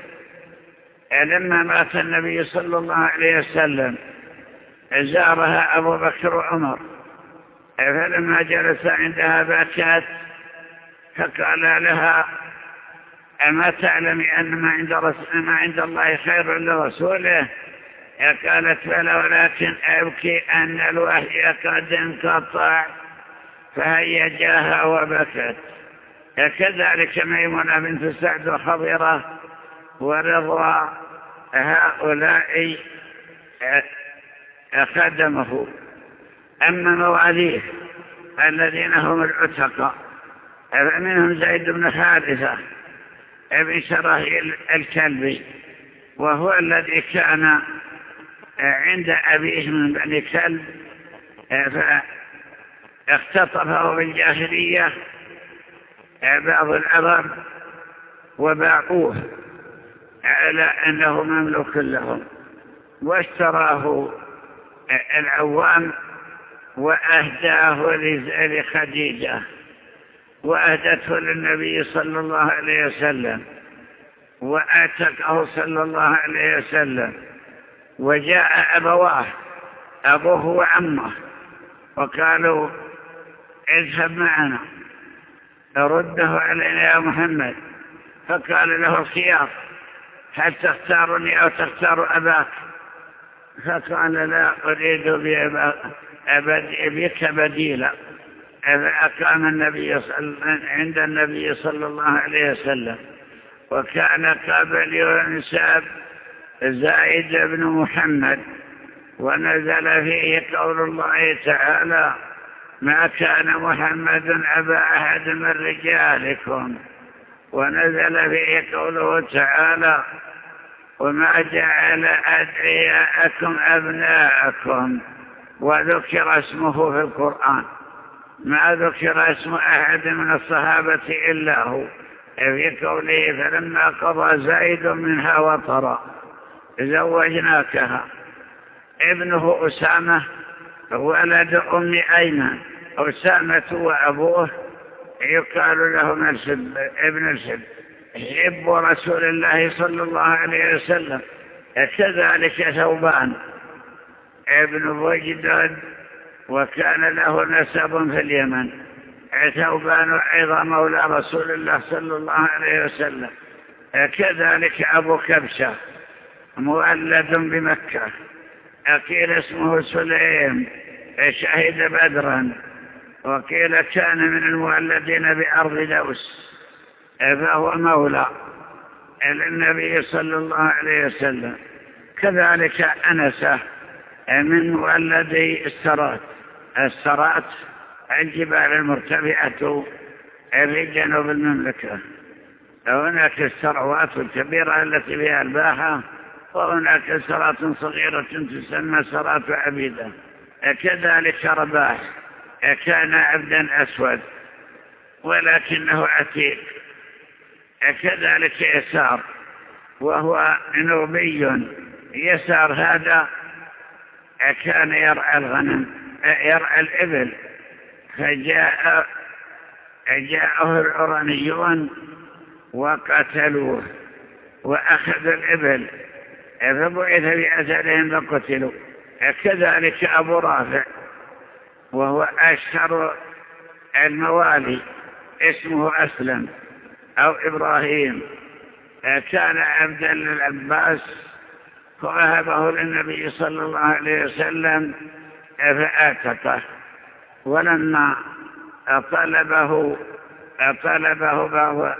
لما مات النبي صلى الله عليه وسلم زارها أبو بكر وعمر. فلما جلس عندها بكت فقال لها أما تعلمي أن ما عند, ما عند الله خير لرسوله؟ قالت بلى ولكن أبكي أن الوحي قد انقطع. فهيجاها وبكت. كذلك ميمونة بنت سعد وخضرة ورضا هؤلاء خدمه أما مواليه الذين هم العتقاء فمنهم زيد بن حارثة ابن شراهيل الكلبي وهو الذي كان عند أبيه من بني كلب فاختطفه بالجاهلية بعض العرب وباعوه على أنه مملوك لهم واشتراه العوام وأهداه لخديجة وأهدته للنبي صلى الله عليه وسلم وأعتقه صلى الله عليه وسلم وجاء أبواه أبوه وعمه وقالوا اذهب معنا رده علينا يا محمد. فقال له الخيار هل تختارني أو تختار أباك؟ فقال لا أريد بك بديلا. فأقام النبي عند النبي صلى الله عليه وسلم. وكان قبل ينساب زائد بن محمد. ونزل فيه قول الله تعالى ما كان محمد أبا أحد من رجالكم. ونزل فيه قوله تعالى وما جعل أدعياءكم أبناءكم وذكر اسمه في القرآن. ما ذكر اسم أحد من الصحابة إلا هو. في قوله فلما قضى زيد منها وطرا زوجناكها. ابنه أسامة ولد أم أيمن. أسامة وأبوه يقال له ابن السب حب رسول الله صلى الله عليه وسلم. كذلك ثوبان. ابن وجدد وكان له نسب في اليمن. ثوبان أيضا مولى رسول الله صلى الله عليه وسلم. كذلك أبو كبشة مولد بمكة. قيل اسمه سليم شهد بدرا. وقيل كان من المولدين بأرض دوس. فهو مولى للنبي صلى الله عليه وسلم. كذلك أنسه من مولدي السرات. السرات الجبال المرتفعة في جنوب المملكة. هناك السروات الكبيرة التي فيها الباحة وهناك سرات صغيرة تسمى سرات عبيدة. كذلك رباح. كان عبدا أسود ولكنه عتيق. كذلك يسار وهو نوبي يسار هذا كان يرعى الغنم يرعى الإبل فجاء جاءه العرانيون وقتلوه وأخذ الإبل فبعث بأسرهم فقتلوا كذلك أبو رافع وهو أشهر الموالي اسمه أسلم. أو إبراهيم كان عبدا للعباس فوهبه للنبي صلى الله عليه وسلم فآتقه ولما طلبه طلبه بعض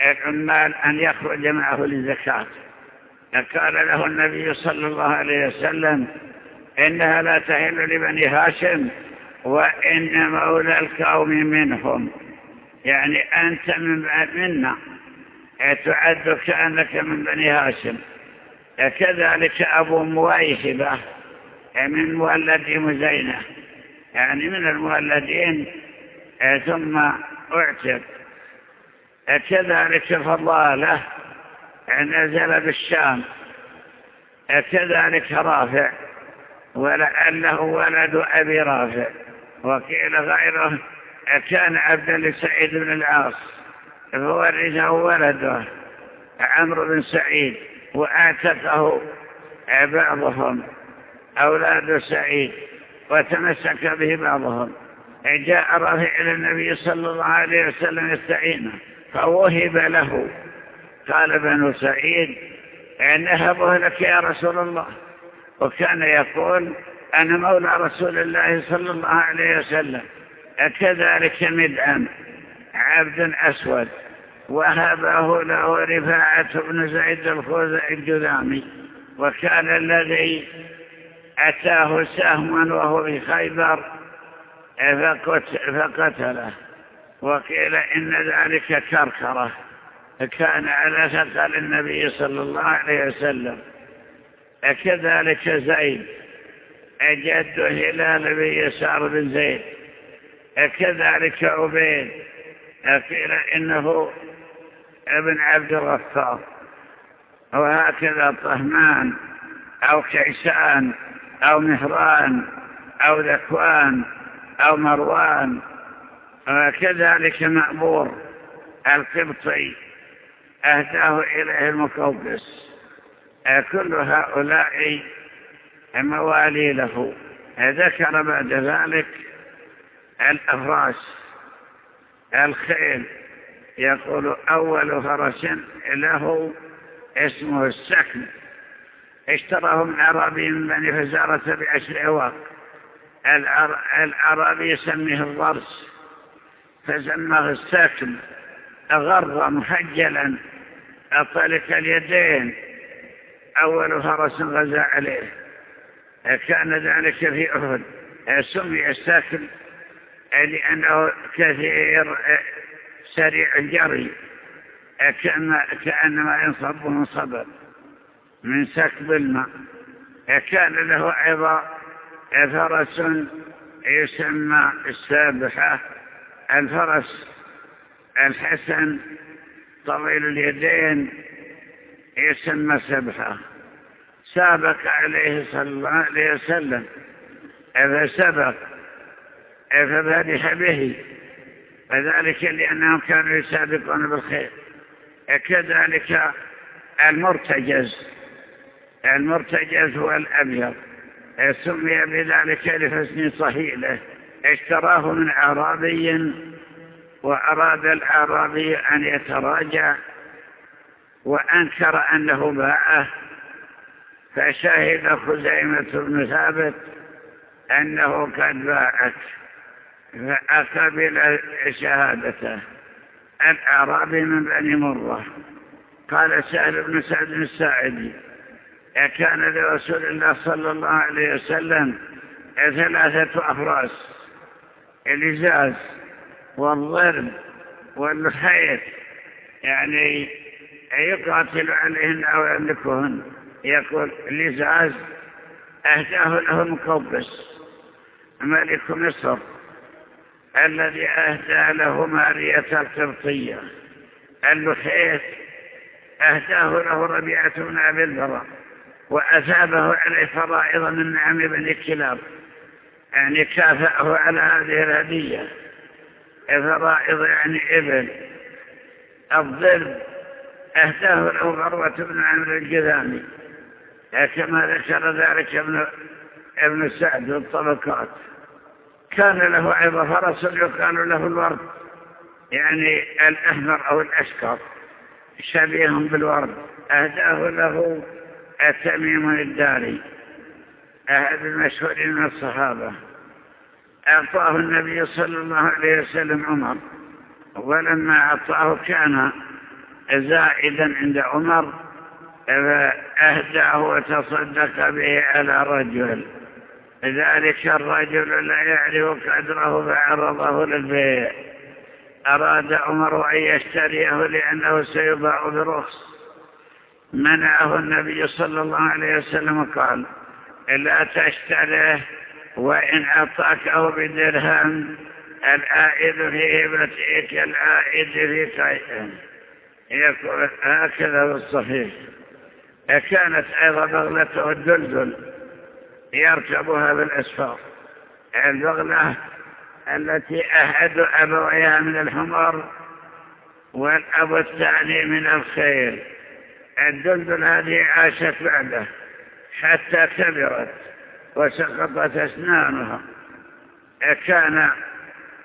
العمال أن يخرج معه للزكاة قال له النبي صلى الله عليه وسلم إنها لا تهل لبني هاشم وإن مولى القوم منهم. يعني أنت من منا. تعد كأنك من بني هاشم. كذلك أبو مويهبة من مولد مزينة. يعني من المولدين ثم اعتق كذلك فضالة نزل بالشام. كذلك رافع ولعله ولد أبي رافع. وقيل غيره كان عبدا لسعيد بن العاص فورثه ولده عمرو بن سعيد وآتته بعضهم أولاد سعيد وتمسك به بعضهم. جاء رافع إلى النبي صلى الله عليه وسلم يستعينه فوهب له. قال بنو سعيد نهبه لك يا رسول الله. وكان يقول أنا مولى رسول الله صلى الله عليه وسلم. كذلك مدعم عبد أسود وهبه له رفاعة بن زيد الخوزع الجذامي وكان الذي أتاه سهما وهو في خيبر فقتله وقيل إن ذلك كركرة كان على ثقل النبي صلى الله عليه وسلم. كذلك زيد أجد هلال بن يسار بن زيد كذلك عبيد قيل إنه ابن عبد الغفار. وهكذا طهمان أو كيسان أو مهران أو ذكوان أو مروان. وكذلك مأبور القبطي أهداه إليه المقوقس كل هؤلاء موالي له. ذكر بعد ذلك الأفراس الخيل. يقول أول فرس له اسمه السكن. اشتراه من عربي من بني فزارة بعشر عواق العربي يسميه الضرس. فسماه السكن. أغر محجلا أطلق اليدين. أول فرس غزا عليه. كان ذلك في أحد. سمي الساكن لأنه كثير سريع الجري كأنما ينصب من صبر من سكب الماء. كان له أيضا فرس يسمى السابحة الفرس الحسن طويل اليدين يسمى سبحة. سابق عليه صلى الله عليه وسلم فسبق فبرح به. وذلك لأنهم كانوا يسابقون بالخير. كذلك المرتجز. المرتجز هو الأبيض سمي بذلك لحسن صهيله اشتراه من أعرابي وأراد الأعرابي أن يتراجع وأنكر أنه باعه. فشهد خزيمة بن ثابت أنه قد باعك فأقبل شهادته الأعرابي من بني مرة. قال سهل بن سعد الساعدي كان لرسول الله صلى الله عليه وسلم ثلاثة أفراس الإزاز والضرب والحيط يعني يقاتل عليهن أو يملكهن يقول الإزاز أهداه له مقوبس ملك مصر. الذي أهدى له مارية القبطية. اللحيث أهداه له ربيعة بن أبي البراء وأثابه عليه فرائض من نعم بني كلاب. يعني كافأه على هذه الهدية. فرائض يعني إبل. الضرب أهداه له غروة بن عمرو الجذامي. كما ذكر ذلك ابن, ابن سعد والطبقات كان له أيضا فرس يقال له الورد. يعني الأحمر أو الأشكر شبيه بالورد. أهداه له التميم الداري. أحد المشهورين من الصحابة. أعطاه النبي صلى الله عليه وسلم عمر. ولما أعطاه كان زائدا عند عمر فأهداه وتصدق به على رجل. ذلك الرجل لا يعرف قدره فعرضه للبيع. أراد عمر أن يشتريه لأنه سيباع برخص. منعه النبي صلى الله عليه وسلم قال لا تشتريه وإن أعطاكه بدرهم الآئد في هبتك الآئد في قيئه يقول هكذا بالصحيح. كانت أيضا بغلته الدلدل يركبها بالأسفار البغلة التي أحد أبويها من الحمر والأب الثاني من الخيل الدلدل هذه عاشت بعده حتى كبرت وسقطت أسنانها. كان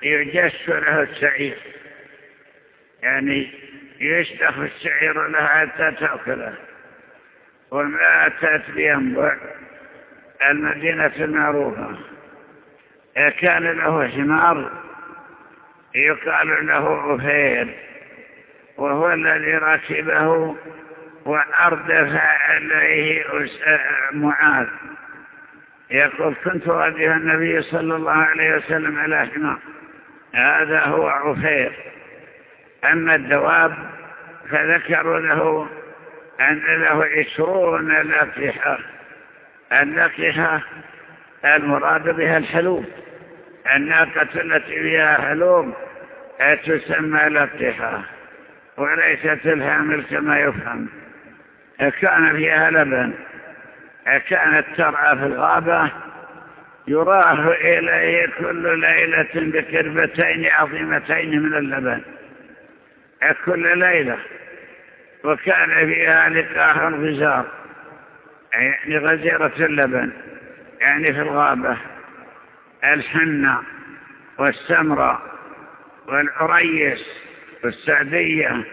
يجس له السعير. يعني يشتخ السعير لها حتى تأكله. وماتت بينبع. المدينة المعروفة. كان له حمار يقال له أفير وهو الذي ركبه وأردف عليه معاذ. يقول كنت أواجه النبي صلى الله عليه وسلم على حمار. هذا هو عفير. أما الدواب فذكروا له أن له عشرون لقحة اللقحة المراد بها الحلوب الناقة التي فيها حلوب تسمى لقحة وليست الحامل كما يفهم. كان فيها لبن كانت ترعى في الغابة يراه إليه كل ليلة بكربتين عظيمتين من اللبن كل ليلة. وكان فيها لقاح غزار يعني غزيرة اللبن يعني في الغابة الحنة والسمرة والعريس والسعدية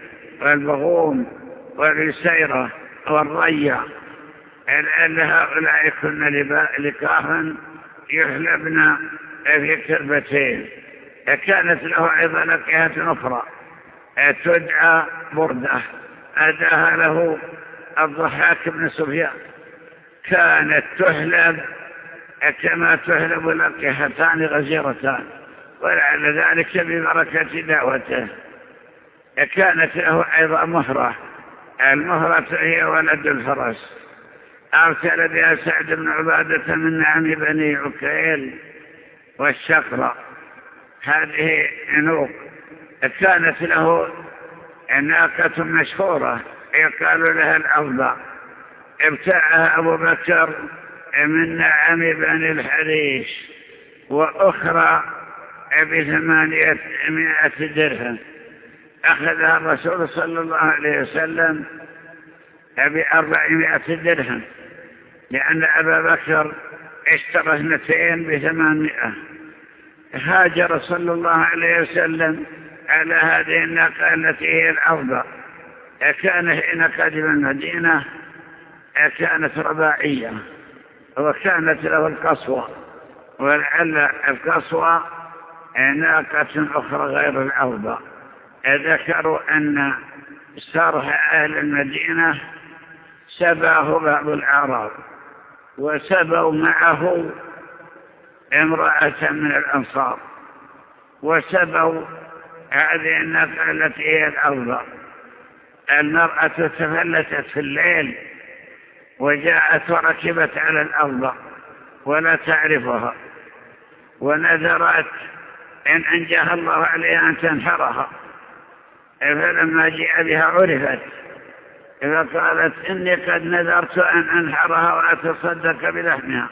والبغوم والرسيرة والرية. أن هؤلاء كن لقاحا يحلبن في كربتين. كانت له أيضا لقيات أخرى. تدعى بردة. أداها له الضحاك بن سفيان. كانت تحلب كما تهلب لقحتان غزيرتان ولعل ذلك ببركة دعوته. كانت له أيضا مهرة. المهرة هي ولد الفرس. أرسل بها سعد بن عبادة من نعم بني عكيل والشقرة. هذه نوق كانت له ناقة مشهورة. يقال لها الأفضل ابتاعها أبو بكر من نعم بني الحريش وأخرى بثمانية درهم. أخذها الرسول صلى الله عليه وسلم بأربعمائة درهم لأن أبا بكر اشترى اثنتين بثمانمائة هاجر صلى الله عليه وسلم على هذه الناقة التي هي الأفضل كان حين قدم المدينة كانت رباعية وكانت له القصوى ولعل القصوى ناقة أخرى غير الأفضل ذكروا أن سرح أهل المدينة سباه بعض الأعراب وسبوا معه امرأة من الأنصار وسبوا هذه النفع التي هي الأفضل المرأة تفلتت في الليل وجاءت وركبت على الأرض ولا تعرفها ونذرت إن أنجاها الله عليها أن تنحرها. فلما جاء بها عرفت فقالت إني قد نذرت أن أنحرها وأتصدق بلحمها.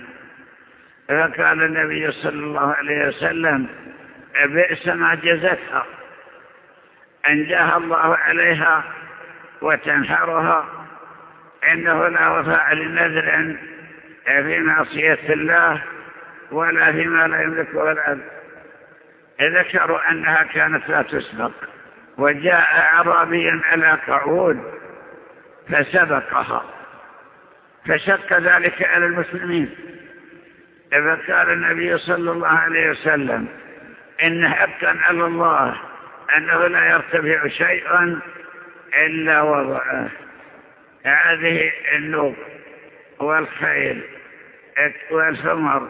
فقال النبي صلى الله عليه وسلم بئس ما جزتها أنجاها الله عليها وتنحرها إنه لا وفاء لنذر في معصية الله ولا فيما لا يملكه العبد ذكروا أنها كانت لا تسبق وجاء أعرابي على قعود فسبقها. فشق ذلك على المسلمين. فقال النبي صلى الله عليه وسلم إن حقا على الله أنه لا يرتفع شيء إلا وضعه. هذه النوب والخيل والثمر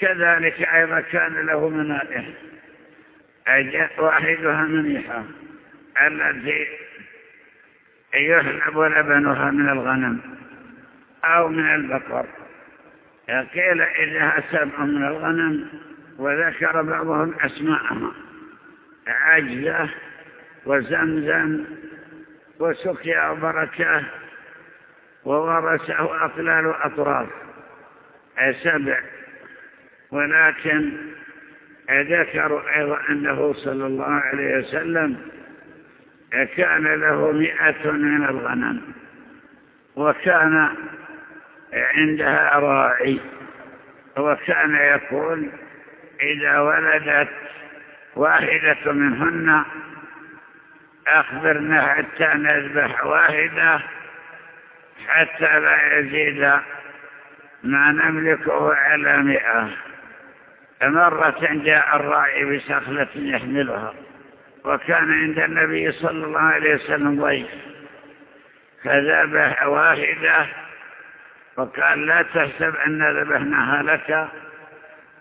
كذلك أيضا كان له منائح واحدها منيحة التي يحلب لبنها من الغنم أو من البقر. قيل إذا سبع من الغنم وذكر بعضهم أسماءها. عجزة وزمزم وسقيا وبركة وورثه أطلال أطراف سبع ولكن ذكروا أيضا أنه صلى الله عليه وسلم كان له مئة من الغنم وكان عندها راعي وكان يقول إذا ولدت واحدة منهن أخبرنا حتى نذبح واحدة حتى لا يزيد ما نملكه على مئة. مرة جاء الراعي بسخلة يحملها وكان عند النبي صلى الله عليه وسلم ضيف فذبح واحدة وقال لا تحسب أن ذبحناها لك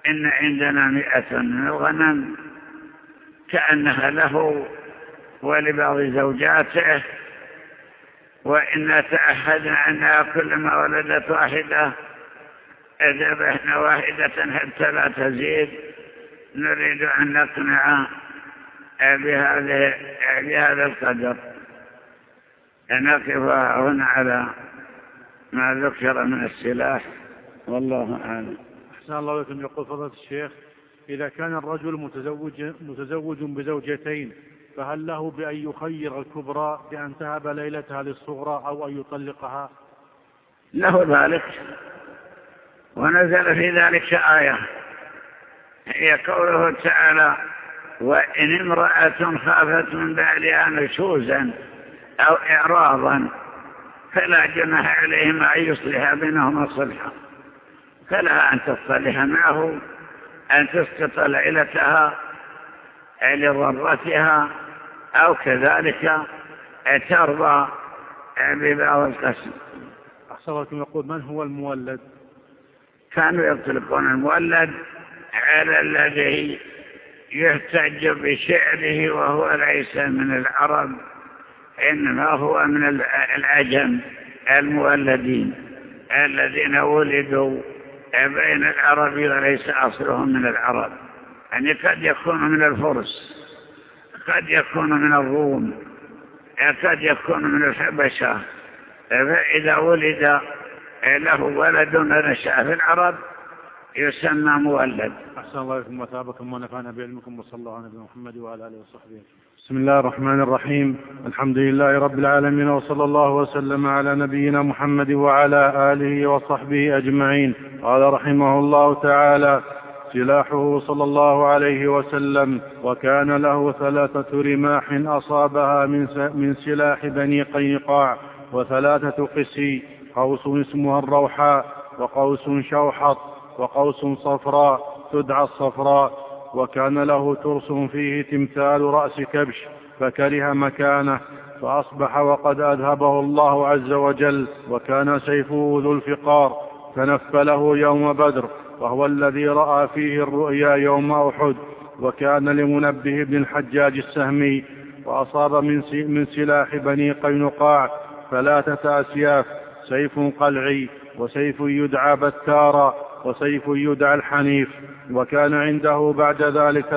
إن عندنا مئة من الغنم كأنها له. ولبعض زوجاته وإن تعهدنا أنها كلما ولدت واحدة ذبحنا واحدة حتى لا تزيد نريد أن نقنع بهذه بهذا القدر. نقف هنا على ما ذكر من السلاح. والله أعلم. أحسن الله لكم يقول فضلة الشيخ إذا كان الرجل متزوج, متزوج بزوجتين فهل له بأن يخير الكبرى بأن تهب ليلتها للصغرى أو أن يطلقها؟ له ذلك ونزل في ذلك آية. هي قوله تعالى وإن امرأة خافت من بعدها نشوزا أو إعراضا فلا جناح عليهما أن يصلح بينهما صلحا فلها أن تصلح معه أن تسقط ليلتها لضرتها أو كذلك ترضى ببعض القسم. أحسن يقول من هو المولد؟ كانوا يطلقون المولد على الذي يحتج بشعره وهو ليس من العرب إنما هو من العجم المولدين الذين ولدوا بين العرب وليس أصلهم من العرب. يعني قد يكون من الفرس. قد يكون من الروم قد يكون من الحبشة. فإذا ولد له ولد نشأ في العرب يسمى مولد. أحسن الله لكم وثابكم ونفعنا بعلمكم وصلى الله على نبينا محمد وعلى آله وصحبه. بسم الله الرحمن الرحيم. الحمد لله رب العالمين وصلى الله وسلم على نبينا محمد وعلى آله وصحبه أجمعين. قال رحمه الله تعالى سلاحه صلى الله عليه وسلم وكان له ثلاثة رماح أصابها من سلاح بني قيقاع وثلاثة قسي قوس اسمها الروحاء وقوس شوحط وقوس صفراء تدعى الصفراء وكان له ترس فيه تمثال رأس كبش فكره مكانه فأصبح وقد أذهبه الله عز وجل وكان سيفه ذو الفقار فنفله يوم بدر. وهو الذي رأى فيه الرؤيا يوم أحد وكان لمنبه بن الحجاج السهمي وأصاب من من سلاح بني قينقاع ثلاثة أسياف سيف قلعي وسيف يدعى بتارا وسيف يدعى الحنيف وكان عنده بعد ذلك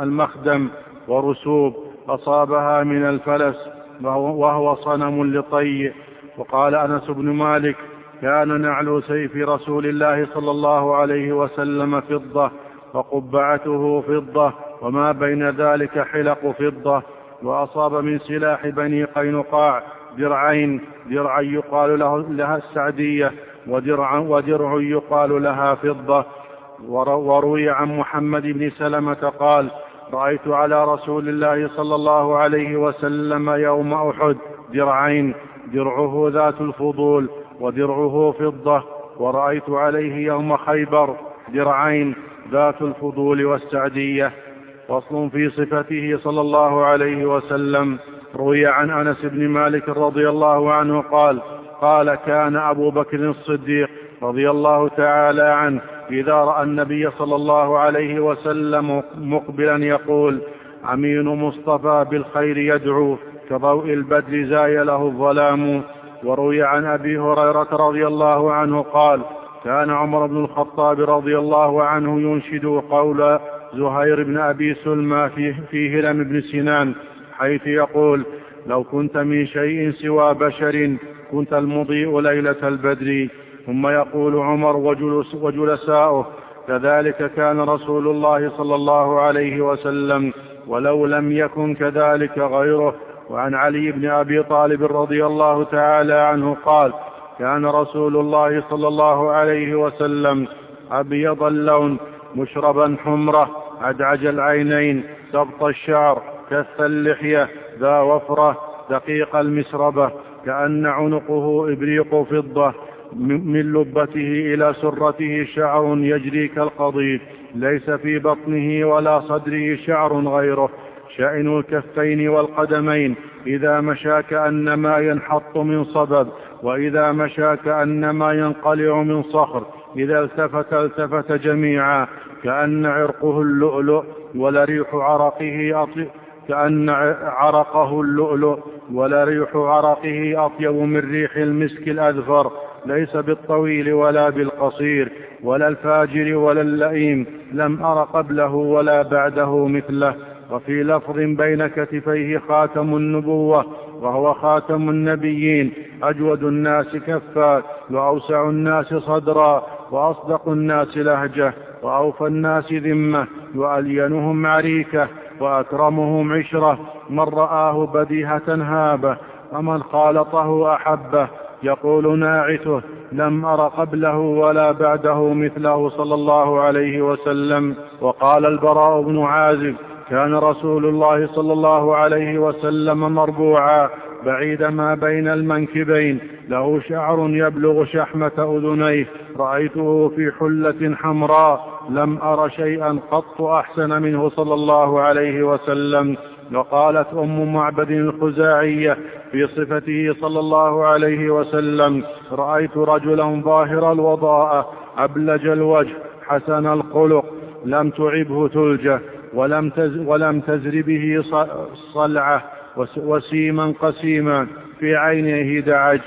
المخدم ورسوب أصابها من الفلس وهو صنم لطي وقال أنس بن مالك كان نعل سيف رسول الله صلى الله عليه وسلم فضة وقبعته فضة وما بين ذلك حلق فضة وأصاب من سلاح بني قينقاع درعين درعا يقال له لها السعدية ودرع, ودرع يقال لها فضة. وروي عن محمد بن سلمة قال رأيت على رسول الله صلى الله عليه وسلم يوم أحد درعين درعه ذات الفضول ودرعه فضة ورأيت عليه يوم خيبر درعين ذات الفضول والسعدية. فصل في صفته صلى الله عليه وسلم. روي عن أنس بن مالك رضي الله عنه قال قال كان أبو بكر الصديق رضي الله تعالى عنه إذا رأى النبي صلى الله عليه وسلم مقبلا يقول أمين مصطفى بالخير يدعو كضوء البدر زاي له الظلام وروي عن أبي هريرة رضي الله عنه قال كان عمر بن الخطاب رضي الله عنه ينشد قول زهير بن أبي سلمى في, في هلم بن سنان حيث يقول لو كنت من شيء سوى بشر كنت المضيء ليلة البدر. ثم يقول عمر وجلس وجلساؤه. كذلك كان رسول الله صلى الله عليه وسلم ولو لم يكن كذلك غيره. وعن علي بن أبي طالب رضي الله تعالى عنه قال كان رسول الله صلى الله عليه وسلم أبيض اللون مشربا حمرة أدعج العينين سبط الشعر كث اللحية ذا وفرة دقيق المسربة كأن عنقه إبريق فضة من لبته إلى سرته شعر يجري كالقضيب ليس في بطنه ولا صدره شعر غيره. شأن الكفين والقدمين. إذا مشى كأنما ينحط من صبب وإذا مشى كأنما ينقلع من صخر. إذا التفت التفت جميعا كأن عرقه اللؤلؤ ولريح عرقه أطيب كأن عرقه اللؤلؤ ولريح عرقه أطيب من ريح المسك الأذفر ليس بالطويل ولا بالقصير ولا الفاجر ولا اللئيم. لم أر قبله ولا بعده مثله. وفي لفظ بين كتفيه خاتم النبوة وهو خاتم النبيين. أجود الناس كفا وأوسع الناس صدرا وأصدق الناس لهجة وأوفى الناس ذمة وألينهم عريكة وأكرمهم عشرة. من رآه بديهة هابة ومن خالطه أحبه. يقول ناعته لم أر قبله ولا بعده مثله صلى الله عليه وسلم. وقال البراء بن عازب كان رسول الله صلى الله عليه وسلم مربوعا بعيد ما بين المنكبين. له شعر يبلغ شحمة أذنيه. رأيته في حلة حمراء. لم أر شيئا قط أحسن منه صلى الله عليه وسلم. وقالت أم معبد الخزاعية في صفته صلى الله عليه وسلم. رأيت رجلا ظاهر الوضاءة أبلج الوجه حسن الخلق لم تعبه ثلجة. ولم, تز ولم تزر به صلعة وسيما قسيما في عينيه دعج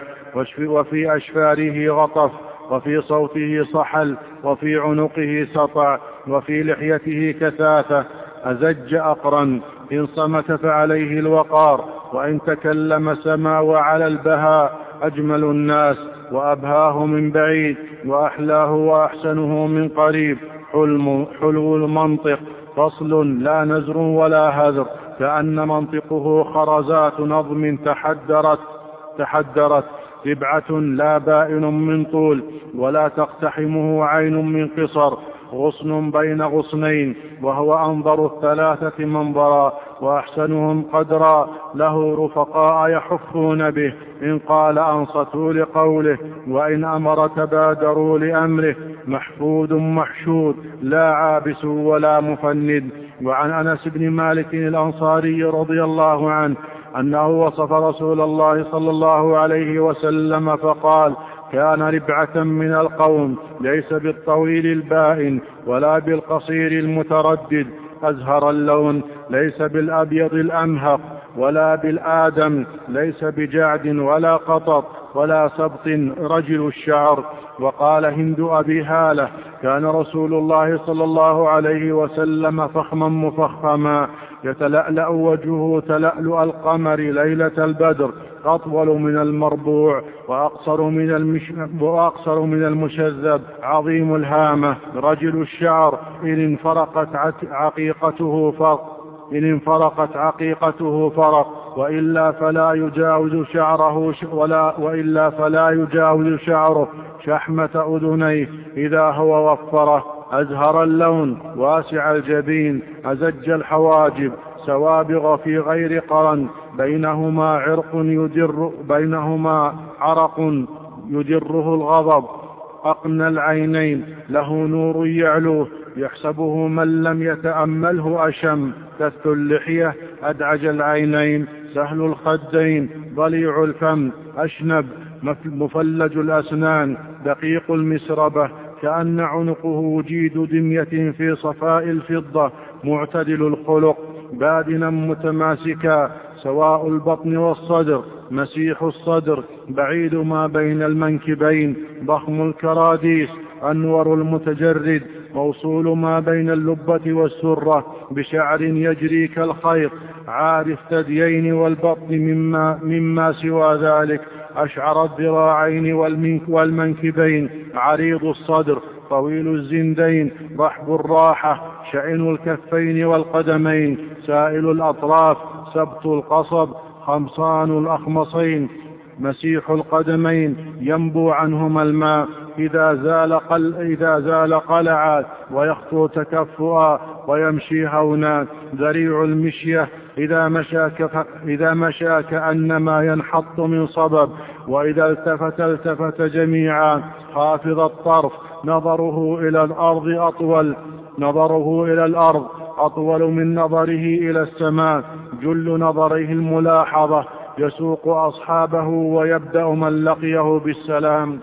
وفي أشفاره غطف وفي صوته صحل وفي عنقه سطع وفي لحيته كثافة أزج أقرا إن صمت فعليه الوقار وإن تكلم سما وعلى البهاء أجمل الناس وأبهاه من بعيد وأحلاه وأحسنه من قريب حلم حلو المنطق فصل لا نزر ولا هذر كأن منطقه خرزات نظم تحدرت تحدرت. ربعة لا بائن من طول ولا تقتحمه عين من قصر. غصن بين غصنين وهو أنظر الثلاثة منظرا وأحسنهم قدرا. له رفقاء يحفون به إن قال أنصتوا لقوله وإن أمر تبادروا لأمره. محفود محشود لا عابس ولا مفند. وعن أنس بن مالك الأنصاري رضي الله عنه أنه وصف رسول الله صلى الله عليه وسلم فقال كان ربعة من القوم ليس بالطويل البائن ولا بالقصير المتردد. أزهر اللون ليس بالأبيض الأمهق ولا بالآدم ليس بجعد ولا قطط ولا سبط رجل الشعر. وقال هند أبي هالة كان رسول الله صلى الله عليه وسلم فخما مفخما. يتلألأ وجهه تلألؤ القمر ليلة البدر أطول من المربوع وأقصر من, المش... وأقصر من المشذب. عظيم الهامة رجل الشعر إن انفرقت عقيقته فرق إن انفرقت عقيقته فرق وإلا فلا يجاوز شعره. ولا وإلا فلا يجاوز شعره شحمة أذنيه. إذا هو وفره أزهر اللون واسع الجبين أزج الحواجب. سوابغ في غير قرن بينهما عرق يدر بينهما عرق يدره الغضب. أقنى العينين له نور يعلوه. يحسبه من لم يتأمله أشم كث اللحية أدعج العينين سهل الخدين ضليع الفم أشنب مفلج الأسنان دقيق المسربة كأن عنقه وجيد دمية في صفاء الفضة معتدل الخلق بادنا متماسكا سواء البطن والصدر مسيح الصدر بعيد ما بين المنكبين ضخم الكراديس أنور المتجرد موصول ما بين اللبة والسرة بشعر يجري كالخيط عار الثديين والبطن مما, مما سوى ذلك أشعر الذراعين والمنكبين عريض الصدر طويل الزندين رحب الراحة شعن الكفين والقدمين سائل الأطراف سبط القصب خمصان الأخمصين. مسيح القدمين ينبو عنهما الماء إذا زال, قل إذا زال قلعا ويخطو تكفؤا ويمشي هونا. ذريع المشية إذا مشى, إذا مشى كأنما ينحط من صبب. وإذا التفت التفت جميعا. خافض الطرف. نظره إلى الأرض أطول. نظره إلى الأرض أطول من نظره إلى السماء. جل نظره الملاحظة. يسوق أصحابه ويبدأ من لقيه بالسلام.